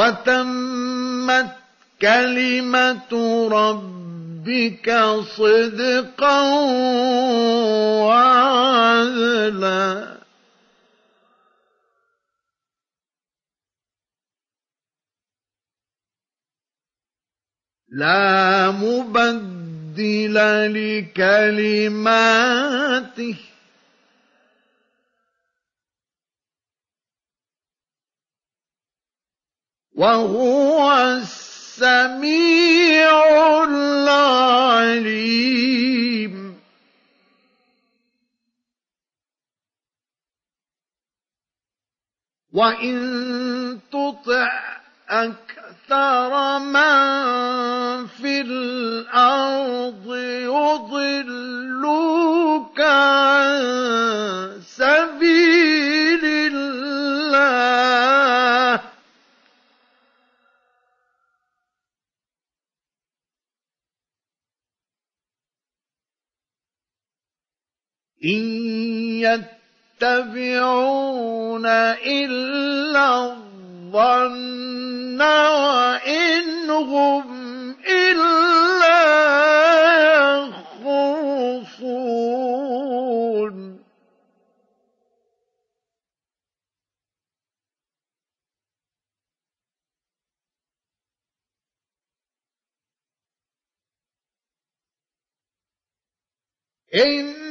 وتمت كلمة ربك صدقا وعدلا. لا مبدل لكلماته. وهو السميع العليم. وإن تطع أكثر من في الأرض يضلوك عن سبيل الله. إن يتبعون إلا الظن وإن هم إلا يخرصون. إن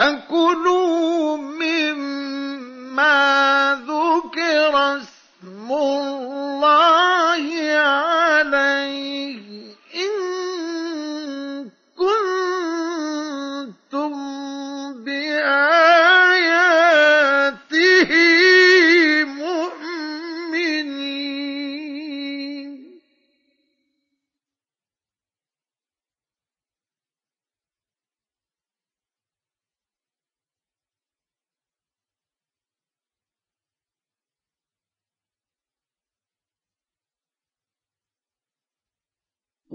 فكلوا مما ذكر اسم الله عليه إن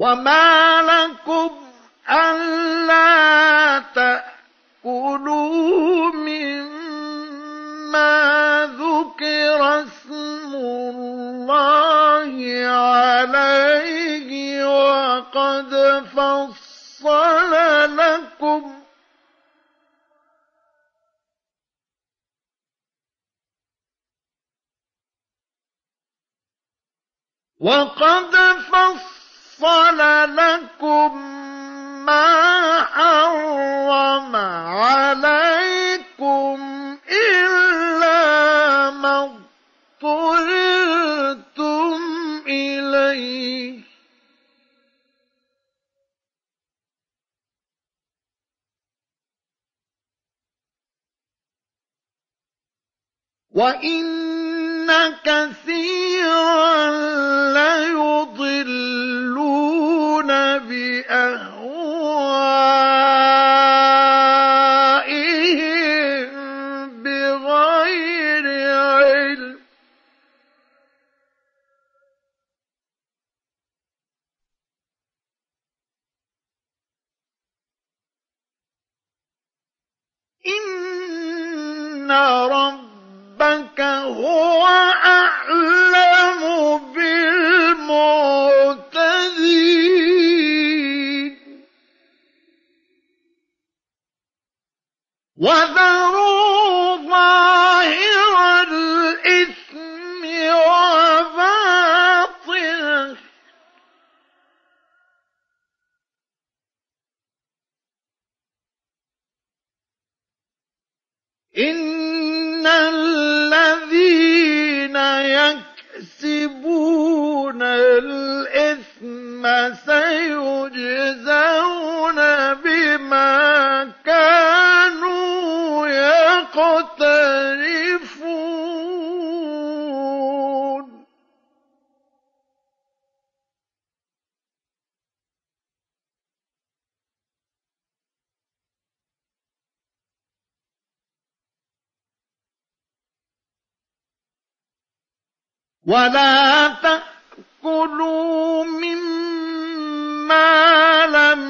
وما لكم ألا تأكلوا مما ذكر اسم الله عليه وقد فصل لكم وقد فصل لكم ما حرم عليكم إلا وإن كثيرا ليضلون بأهوائهم بغير علم إن ربك هو أعلم بالمعتدين. وذروا إن الذين يكسبون الإثم سيجزون بما كانوا يقترفون ولا تأكلوا مما لم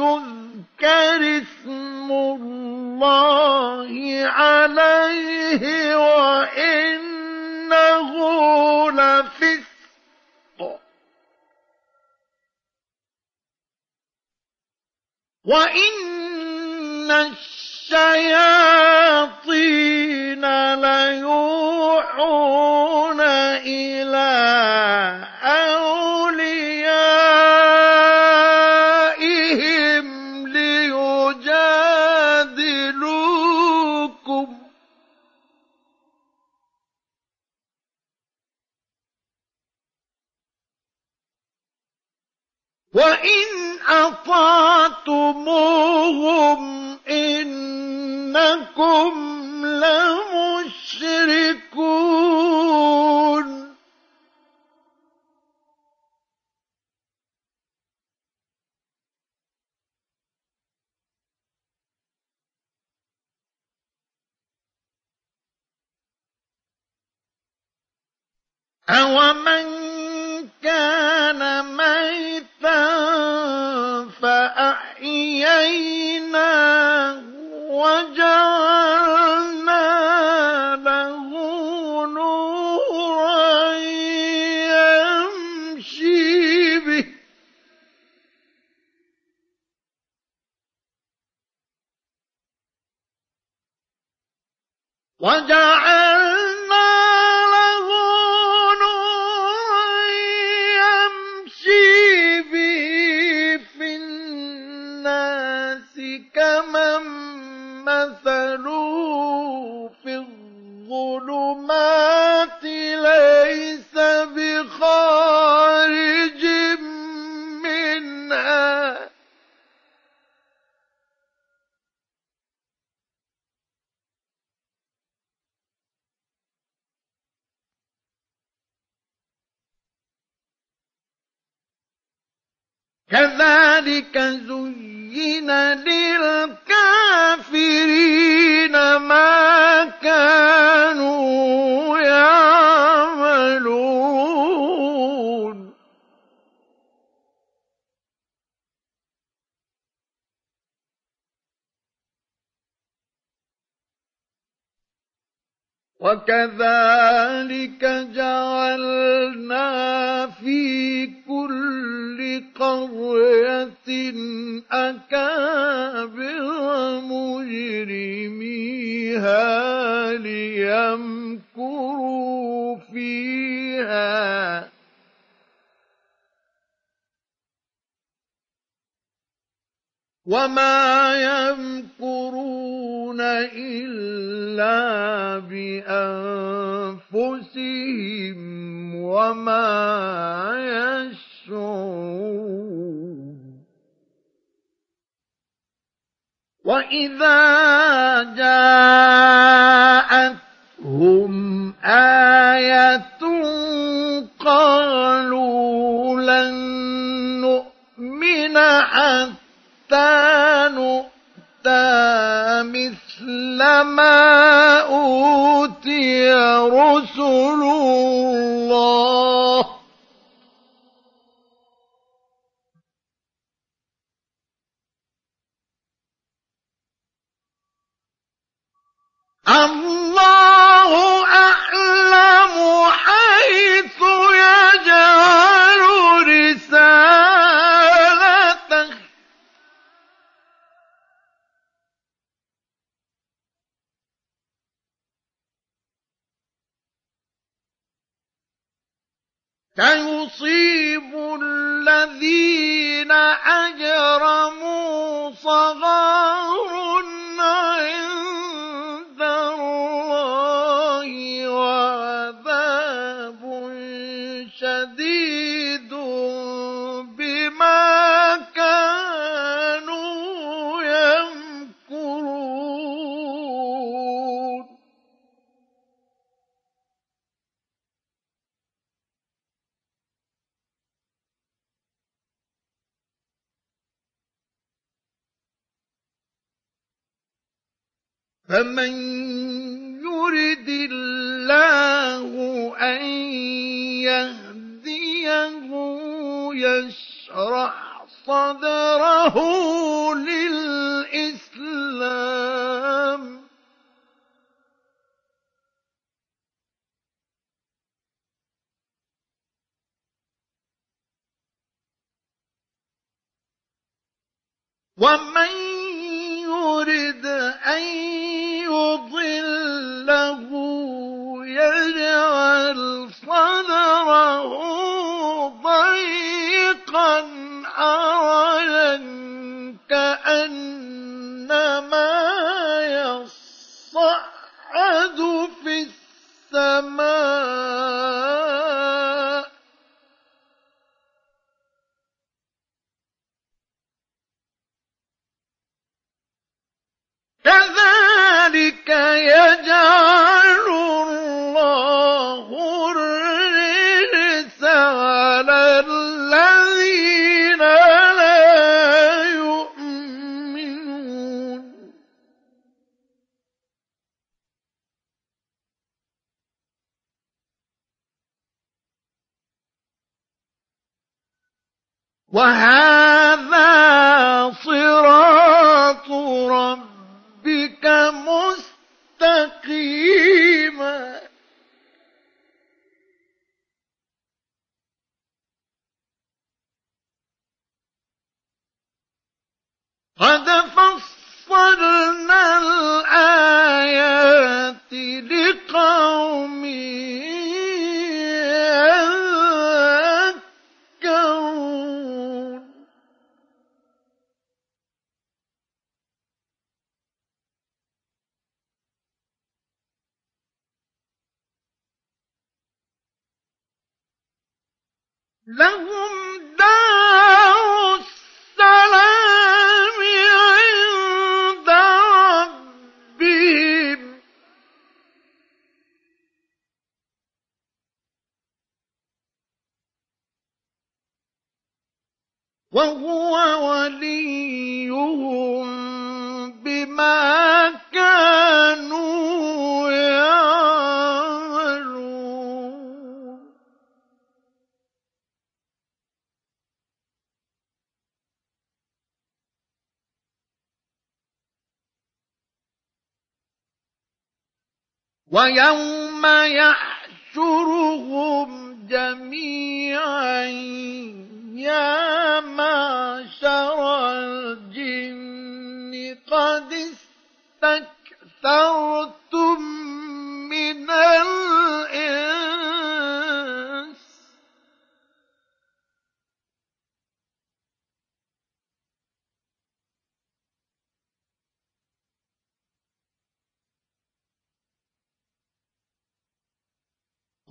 يذكر اسم الله عليه وإنه لفسق. وإن الشياطين ليوحون أطعتموهم إنكم لمشركون. أومن وكذلك جعلنا في كل قرية أكابر مجرميها ليمكروا فيها. وما يمكرون إلا بأنفسهم وما يشعرون وإذا جاءتهم آية قالوا لن نؤمن حتى نؤتى ما أوتي رسل الله الله أعلم حيث يجعل رسالته سيصيب الذين أجرموا صغار عند فمن يرد الله أن يهديه يشرح صدره للإسلام. ومن يرد أن يضله يجعل صدره ضيقا حرجا كأنما يجعل الله على الذين لا يؤمنون. وهذا صراط وهو وليهم بما كانوا يعملون. ويوم يحشرهم جميعا. يا معشر الجن قد استكثرتم من الإنس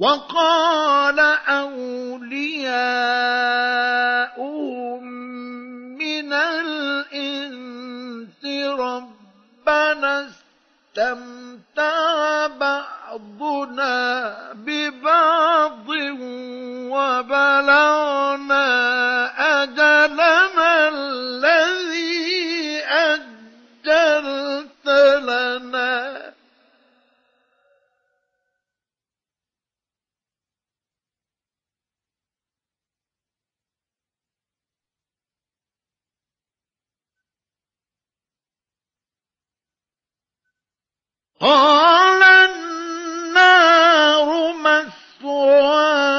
وقال أولياؤهم من الإنس ربنا استمتع بعضنا ببعض وبلغنا أجلنا الذي قال النار مثواكم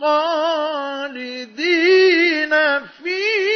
خالدين فيها.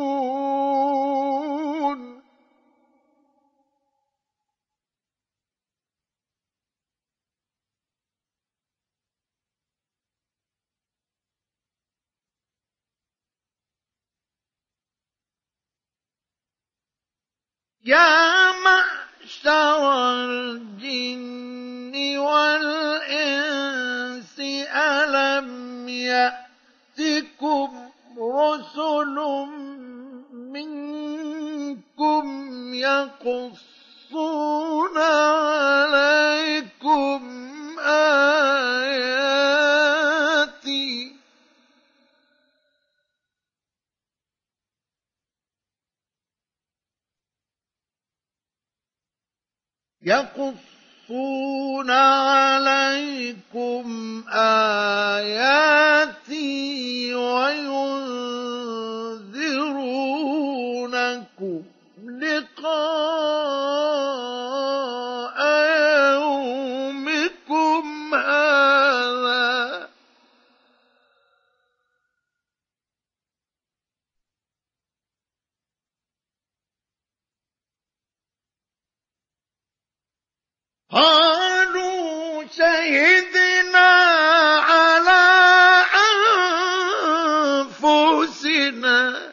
يا معشر الجن والإنس ألم يأتكم رسل منكم يقصون عليكم آياتي يقصون عليكم آياتي وينذرونكم لقاء قالوا شهدنا على أنفسنا.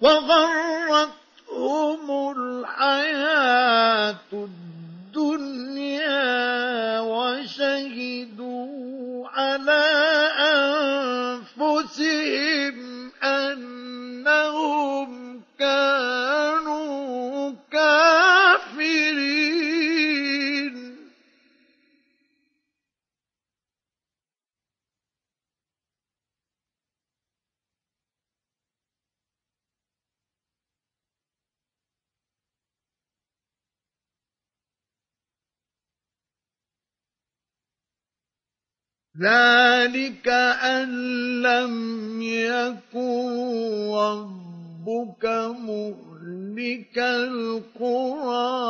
وغرتهم الْحَيَاةُ الدُّنْيَا. وَشَهِدُوا عَلَىٰ أَنفُسِهِمْ أَنَّهُمْ كَانُوا ذَٰلِكَ أَن لَّمْ يَكُن رَّبُّكَ مُهْلِكَ الْقُرَىٰ.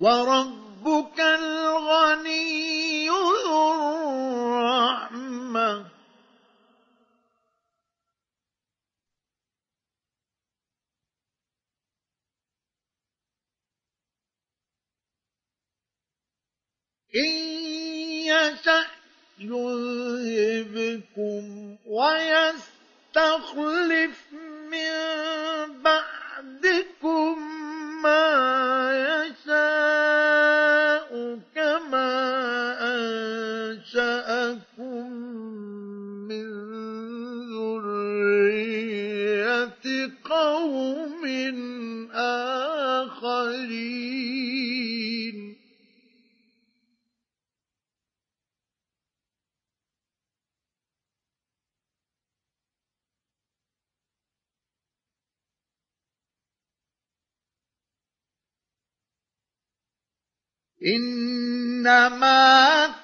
وَرَبُّكَ الْغَنِيُّ ذُو الرَّحْمَةِ ۚ. إِن يَشَأْ يُذْهِبْكُمْ وَيَسْتَخْلِفْ مِن بَعْدِكُم مَّا يَشَاءُ كَمَا أَنشَأَكُم مِّن ذُرِّيَّةِ قَوْمٍ آخَرِينَ. إِنَّمَا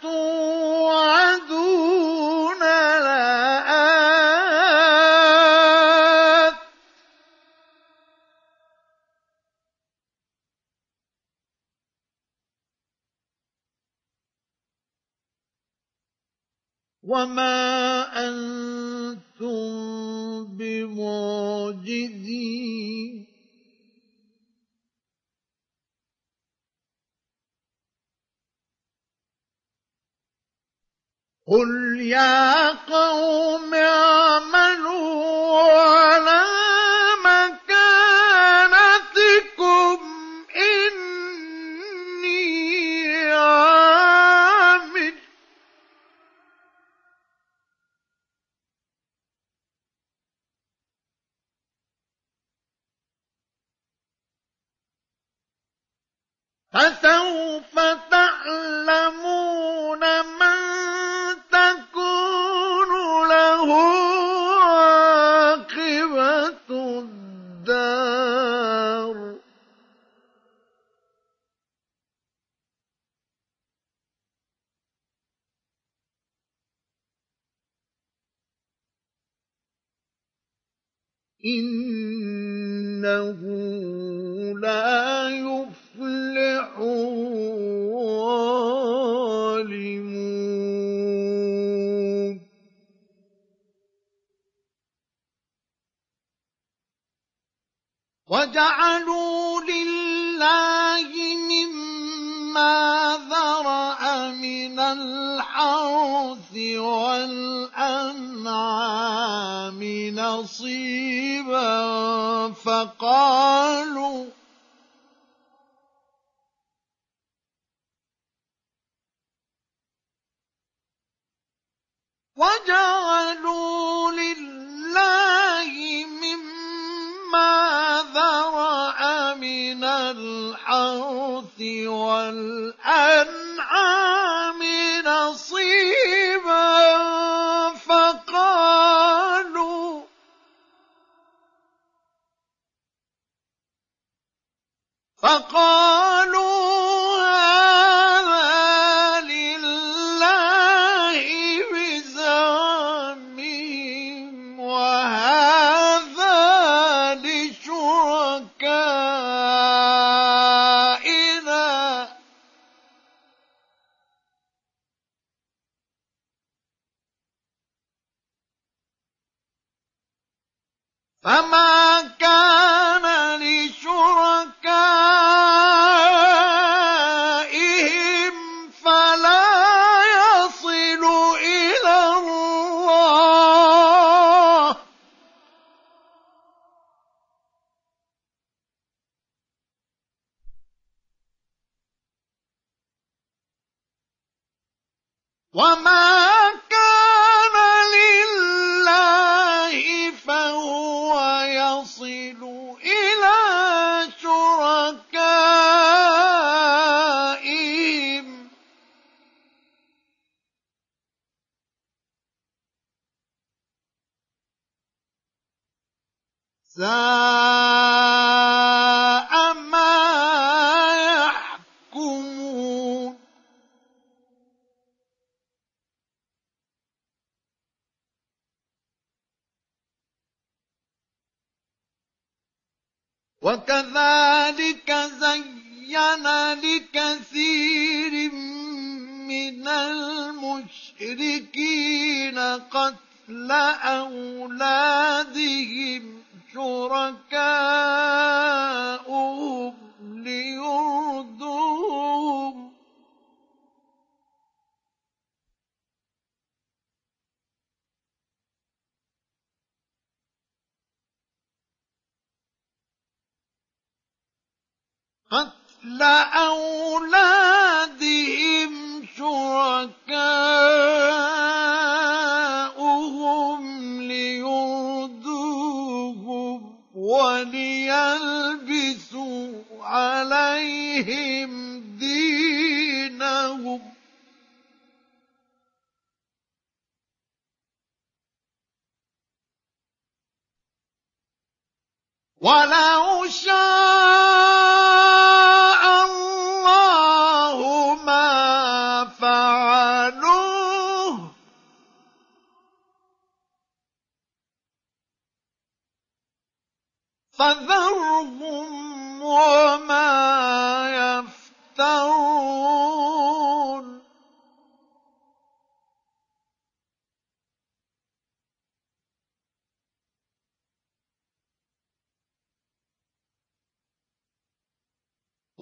تُوعَدُونَ لَآتٍ ۖ. وَمَا أَنتُم بِمُعْجِزِينَ. قُلْ يَا قَوْمِ اعْمَلُوا عَلَىٰ مَكَانَتِكُمْ فَسَوْفَ تَعْلَمُونَ مَن تَكُونُ لَهُ عَاقِبَةُ إِنَّهُ لَا يُفْلِحُ الظَّالِمُونَ. وَجَعَلُوا لِلَّهِ ما ذرأ من الحرث والأنعام نصيبا فقالوا وجعلوا لله مما ذرأ الْحَرْثِ وَالْأَنْعَامِ نَصِيبًا فَقَالُوا فَقَالُوا وَكَذَٰلِكَ زَيَّنَ لِكَثِيرٍ مِّنَ الْمُشْرِكِينَ قَتْلَ أَوْلَادِهِمْ شُرَكَاؤُهُمْ لِيُرْدُوهُمْ ۗ قَتْلَ أَوْلَادِهِمْ شُرَكَاؤُهُمْ لِيُرْدُوهُمْ وَلِيَلْبِسُوا عَلَيْهِمْ دِينَهُمْ ۖ. وَلَوْ شَاءَ فَذَرْهُمْ وَمَا يَفْتَرُونَ.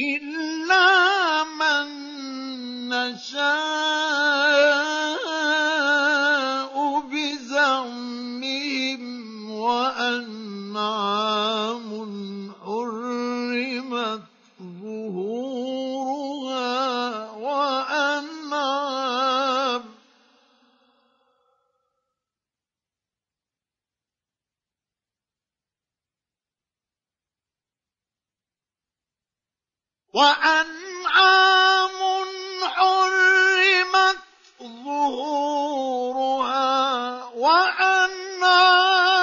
إِلَّا مَن نَّشَاءُ بِزَعْمِهِمْ ۚ وَأَنْعَامٌ حُرِّمَتْ ظُهُورُهَا وَأَنْعَامٌ حُرِّمَتْ ظُهُورُهَا وَأَنْعَامٌ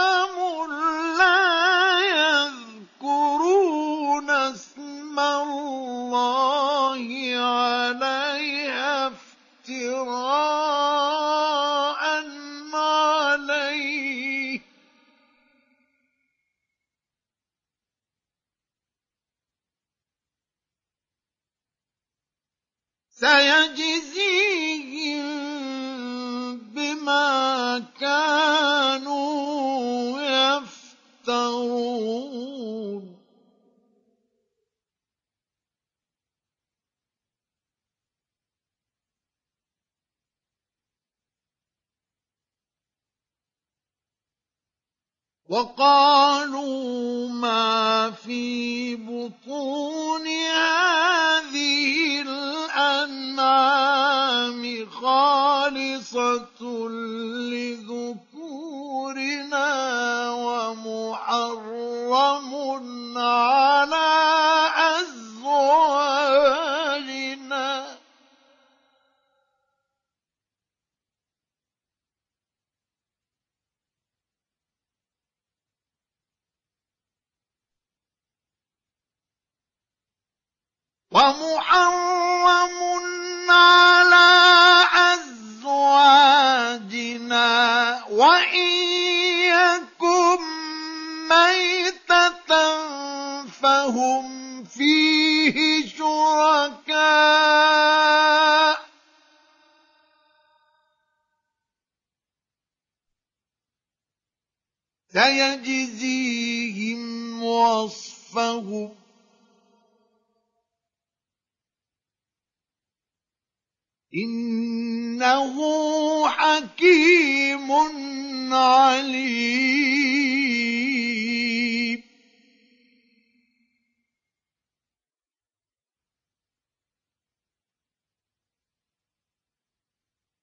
سَيَجْزِيهِم بِمَا كَانُوا يَفْتَرُونَ. وقالوا ما في بطون هذه الأنعام خالصة لذكورنا ومحرم على أزواجنا. ومحرم على أزواجنا وإن يكن ميتة فهم فيه شركاء. سيجزيهم وصفهم إنه حكيم عليم.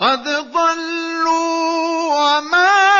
قد ضلوا وما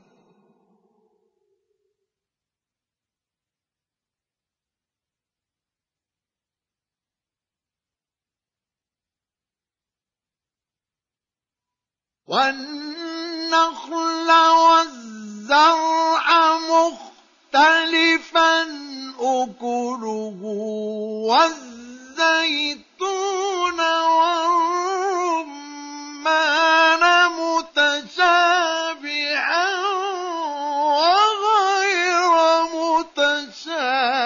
والنخل والزرع مختلفا أكله والزيتون والرمان متشابها وغير متشابه.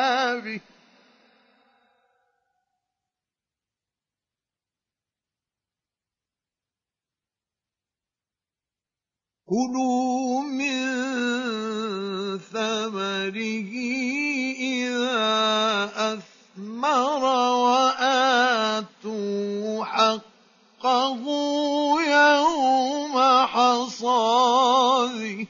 كلوا من ثمره إذا أثمر وآتوا حقه يوم حصاده.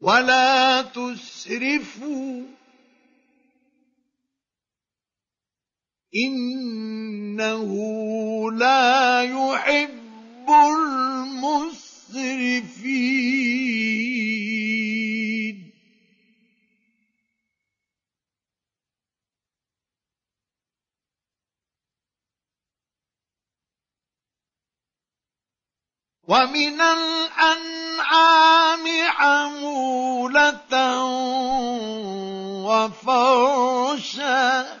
ولا تسرفوا إنه لا يحب المسرفين. ومن الأنعام حمولة وفرشا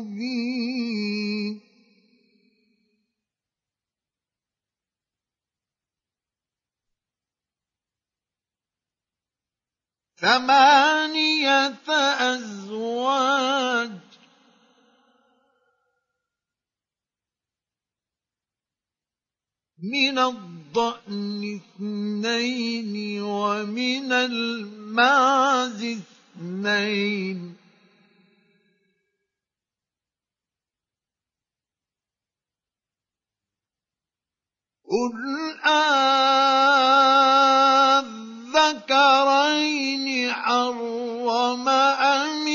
مبين ثمانية أزواج. من الضأن اثنين ومن المعز اثنين. قل أذكرين حرم أم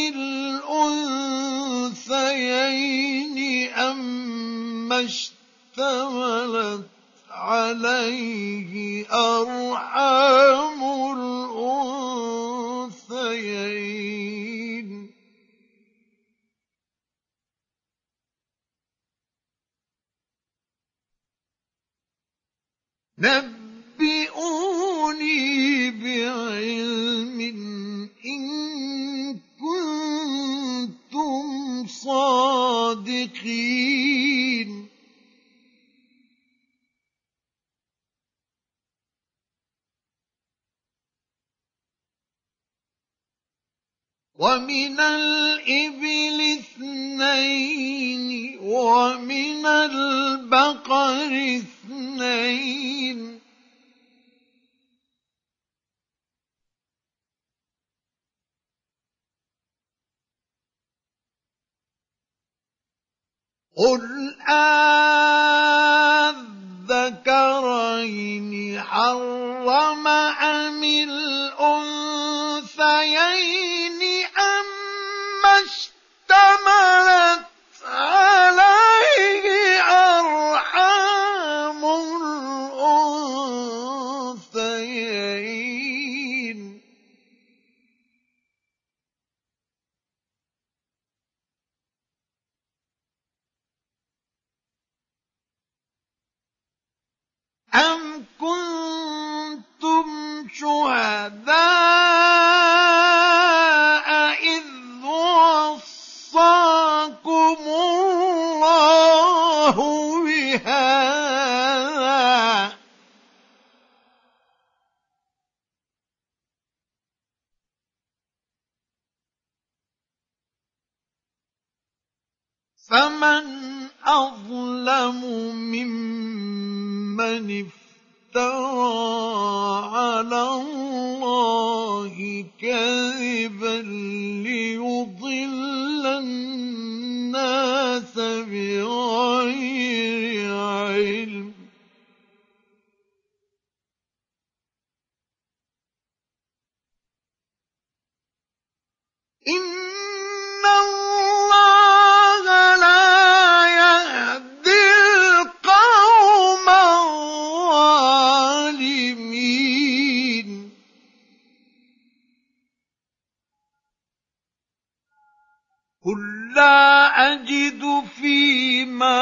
الأنثيين أم اشتملت عليه أرحام الأنثيين نبئوني بعلم إن كنتم صادقين. ومن الإبل اثنين ومن البقر اثنين. قل أذكرين حرم أم الأنثيين أم اشتملت عليه أم كنتم شهداء إذ وصاكم الله بهذا فمن أظلم ممن افترى على الله كذبا ليضل الناس بغير علم. إن الله لا أجد فيما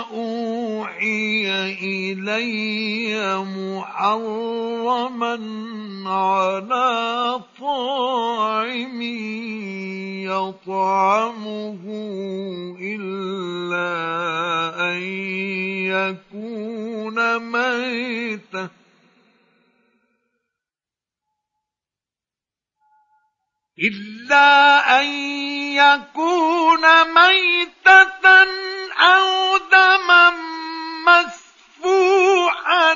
أوحي إلي محرما على طاعم يطعمه إلا أن يكون ميتة أو دما مسفوحا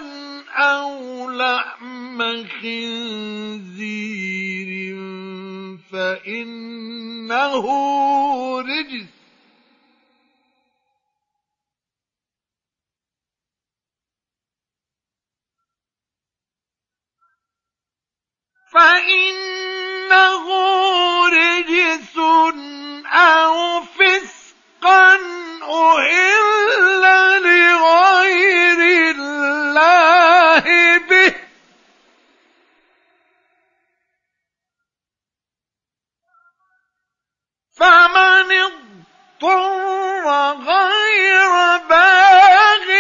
أو لحم خنزير فإنه رجس. فإنه رجس أو فسقا أهل لغير الله به. فمن اضطر غير باغ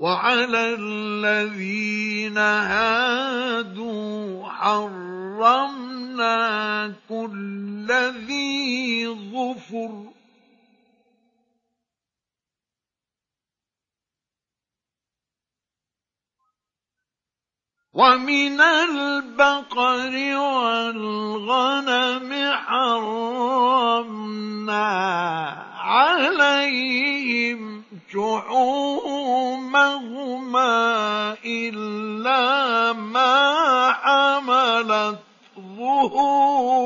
وعلى الذين هادوا حرمنا كل ذي ظفر. ومن البقر والغنم حرمنا عليهم شحومهما إلا ما حملت ظهورهما.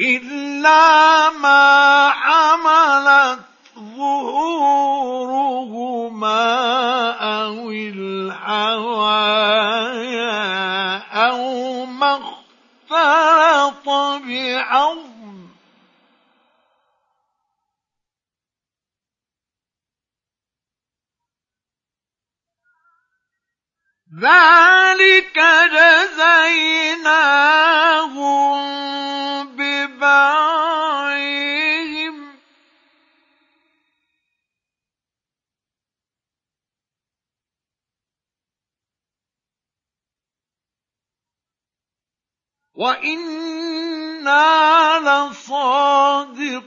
إلا ما حملت ظهورهما أو الحوايا أو ما اختلط بعظم. ذلك جزيناهم ببغيهم وإنا لصادقون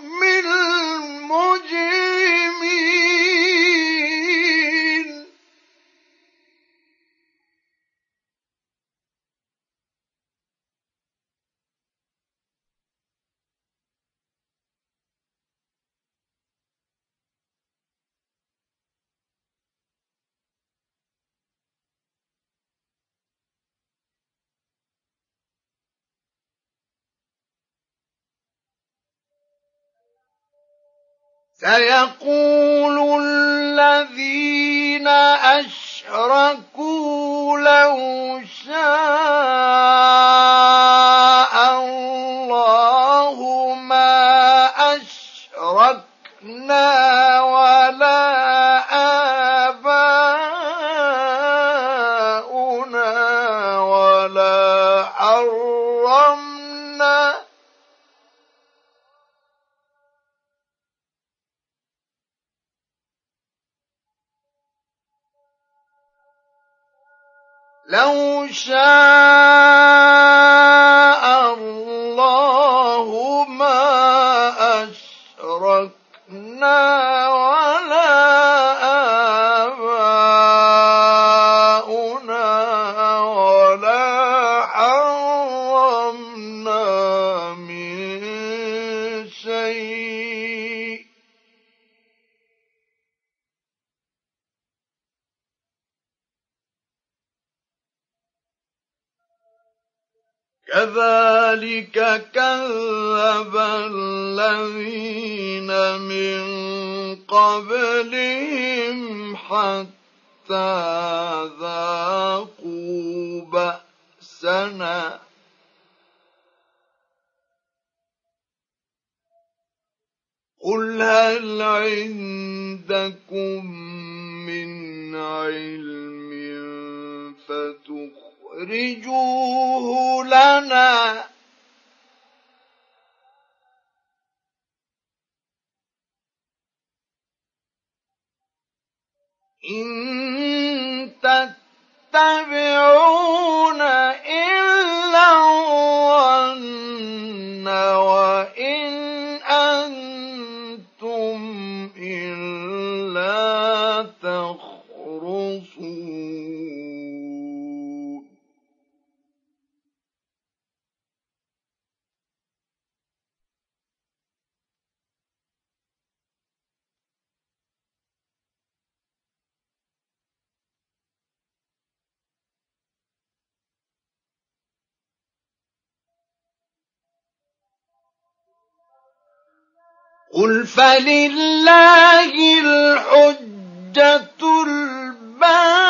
سيقول الذين أشركوا لو شاء الله ما أشركنا ولا لو شاء الله كذلك كذب الذين من قبلهم حتى ذاقوا بأسنا. قل هل عندكم من علم فتخرجوه قل فلله الحجة البالغة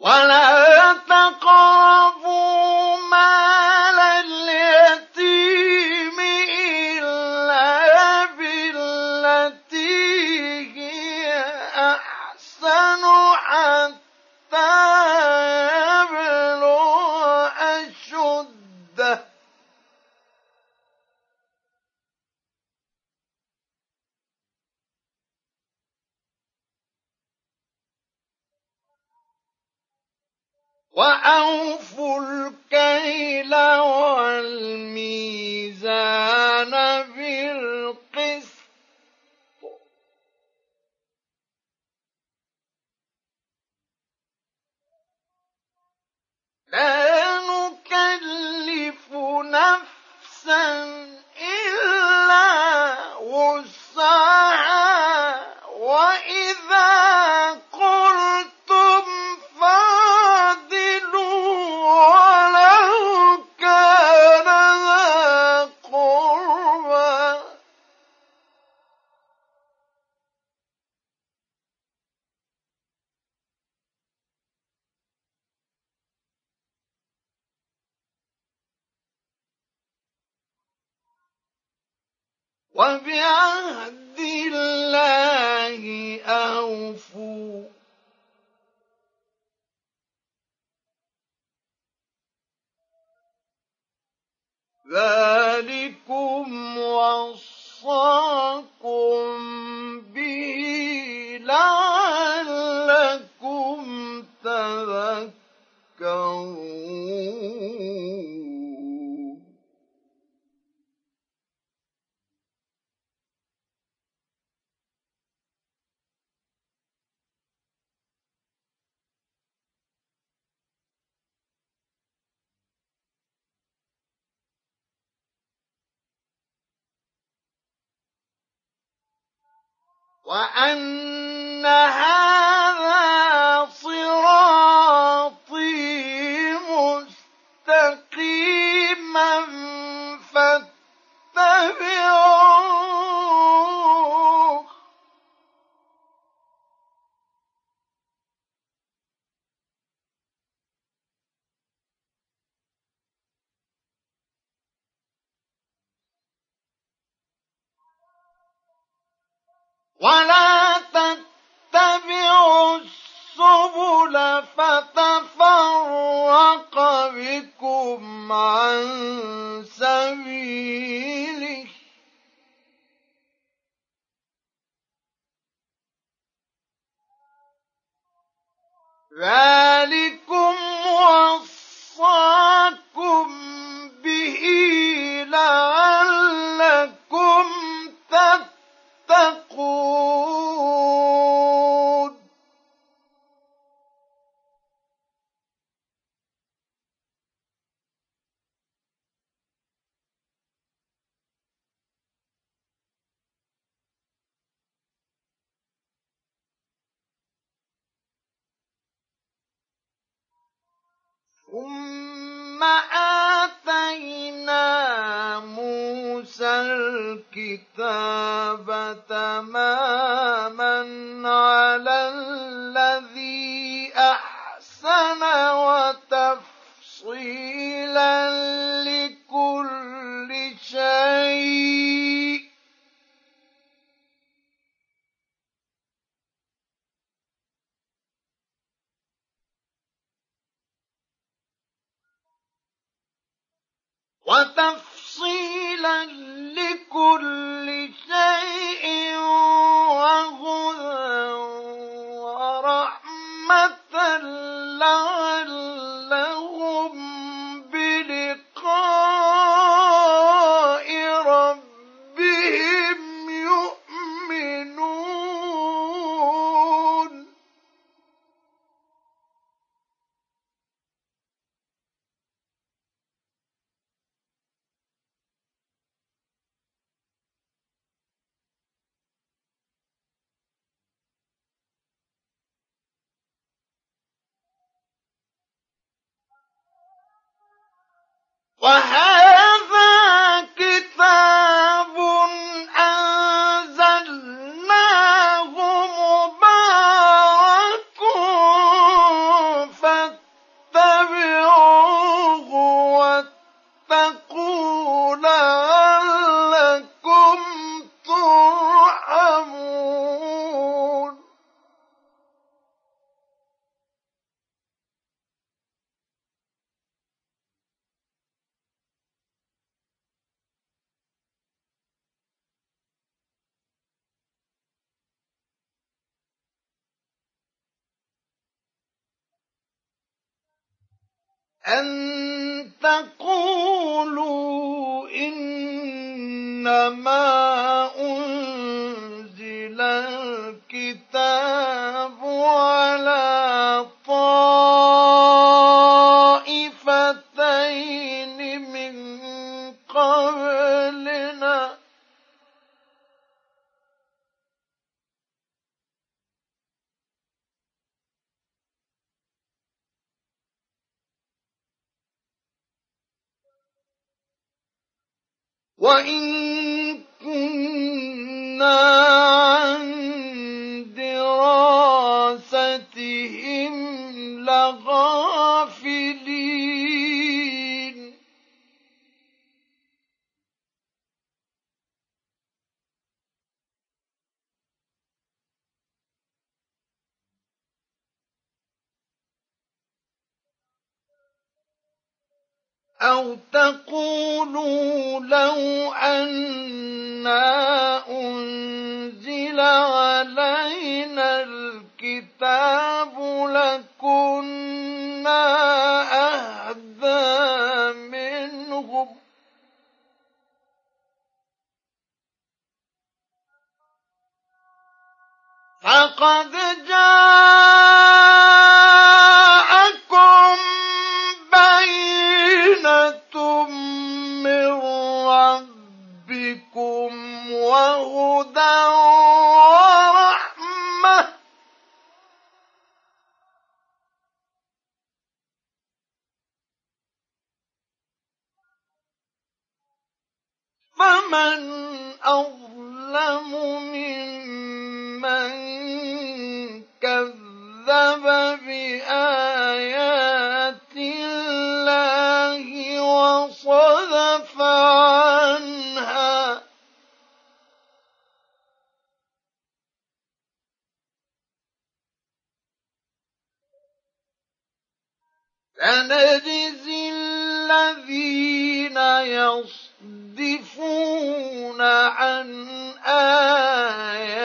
ولا تقربوا وأن طائفتين من قبلنا. وإن كنا عن دراستهم لغافلين. أو تقولوا لو أنا أنزل علينا الكتاب لكنا أهدى منهم فقد جاءكم وهدى ورحمة. فمن أظلم ممن كذب بآيات سنجزي الذين يصدفون عن آياتنا.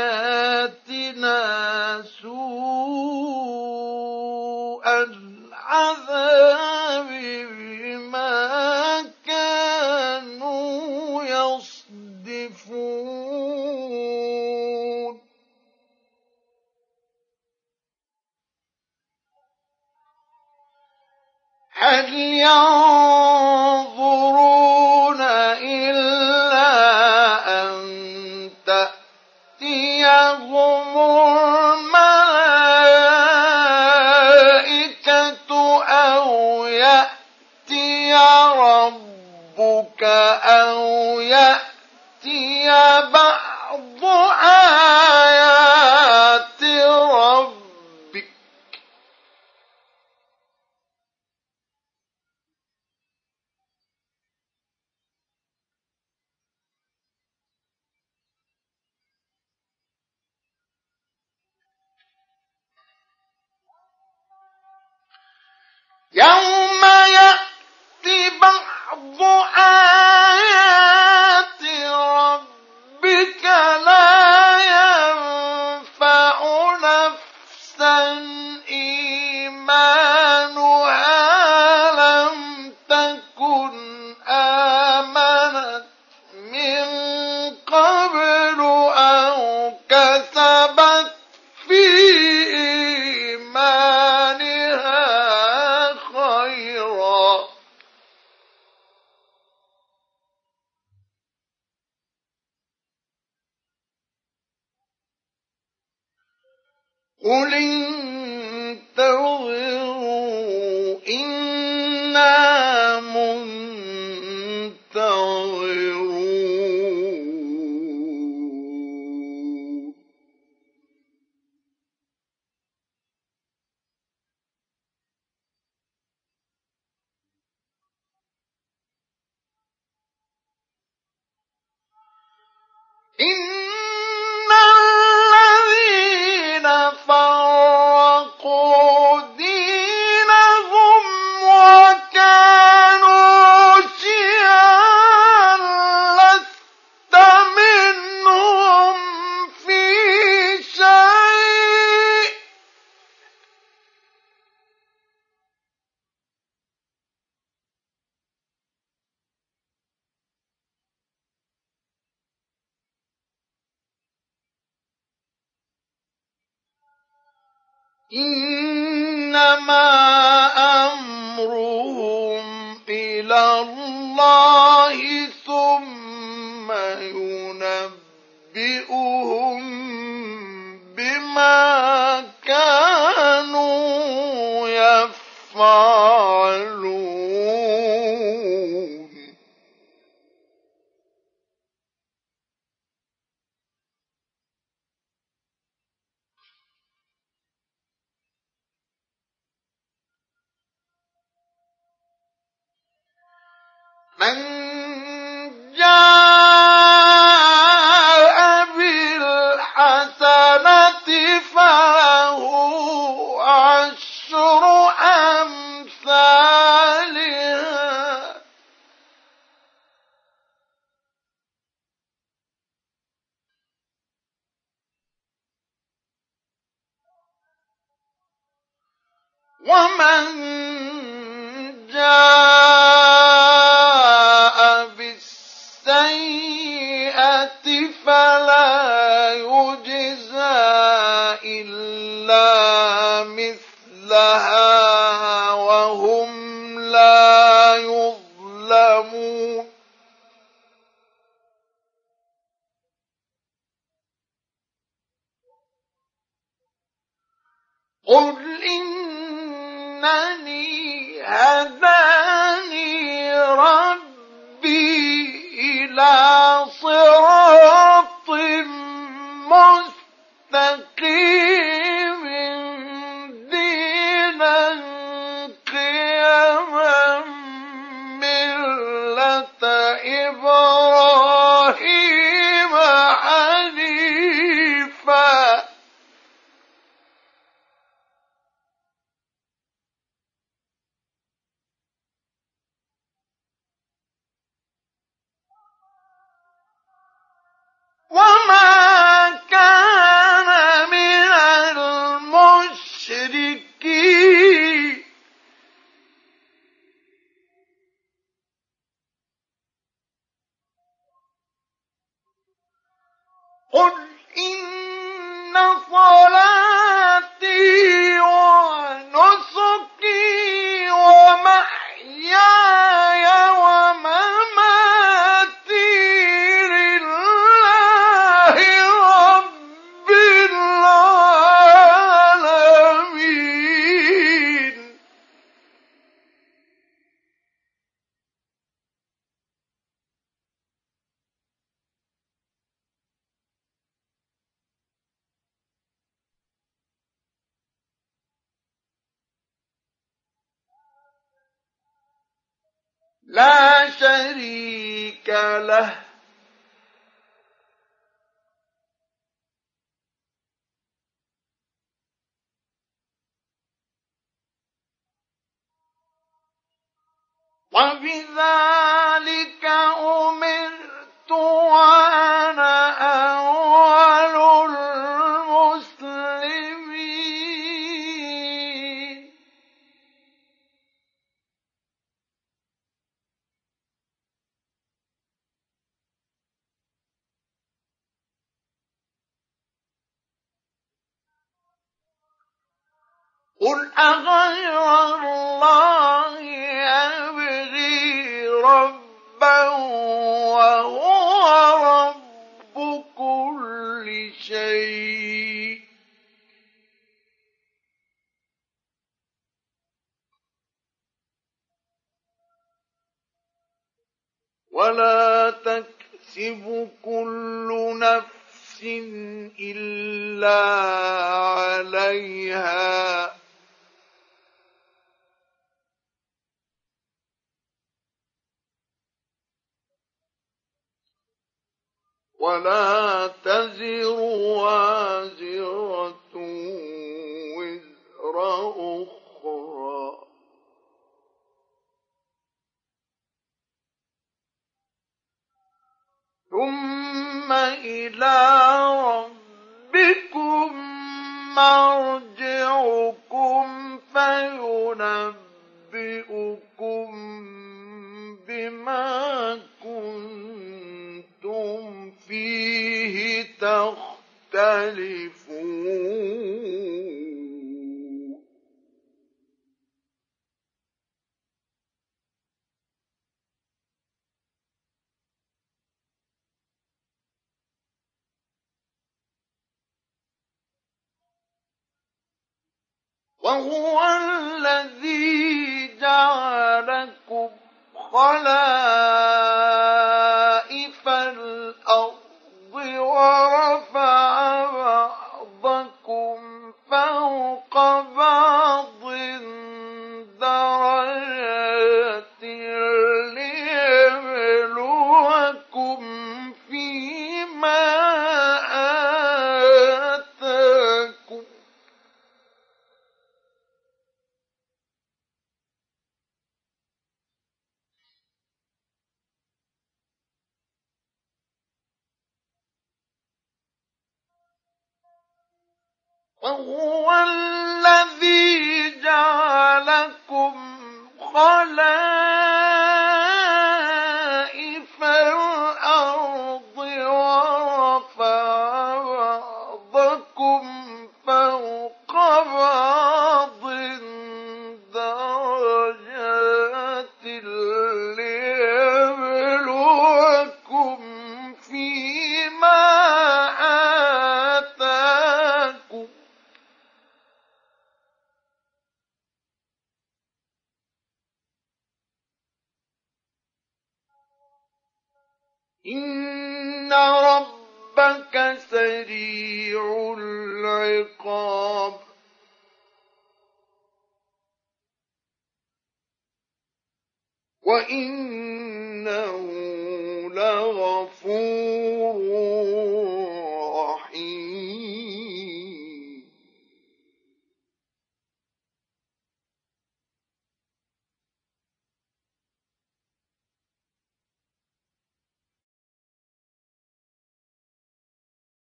بالسيئة فلا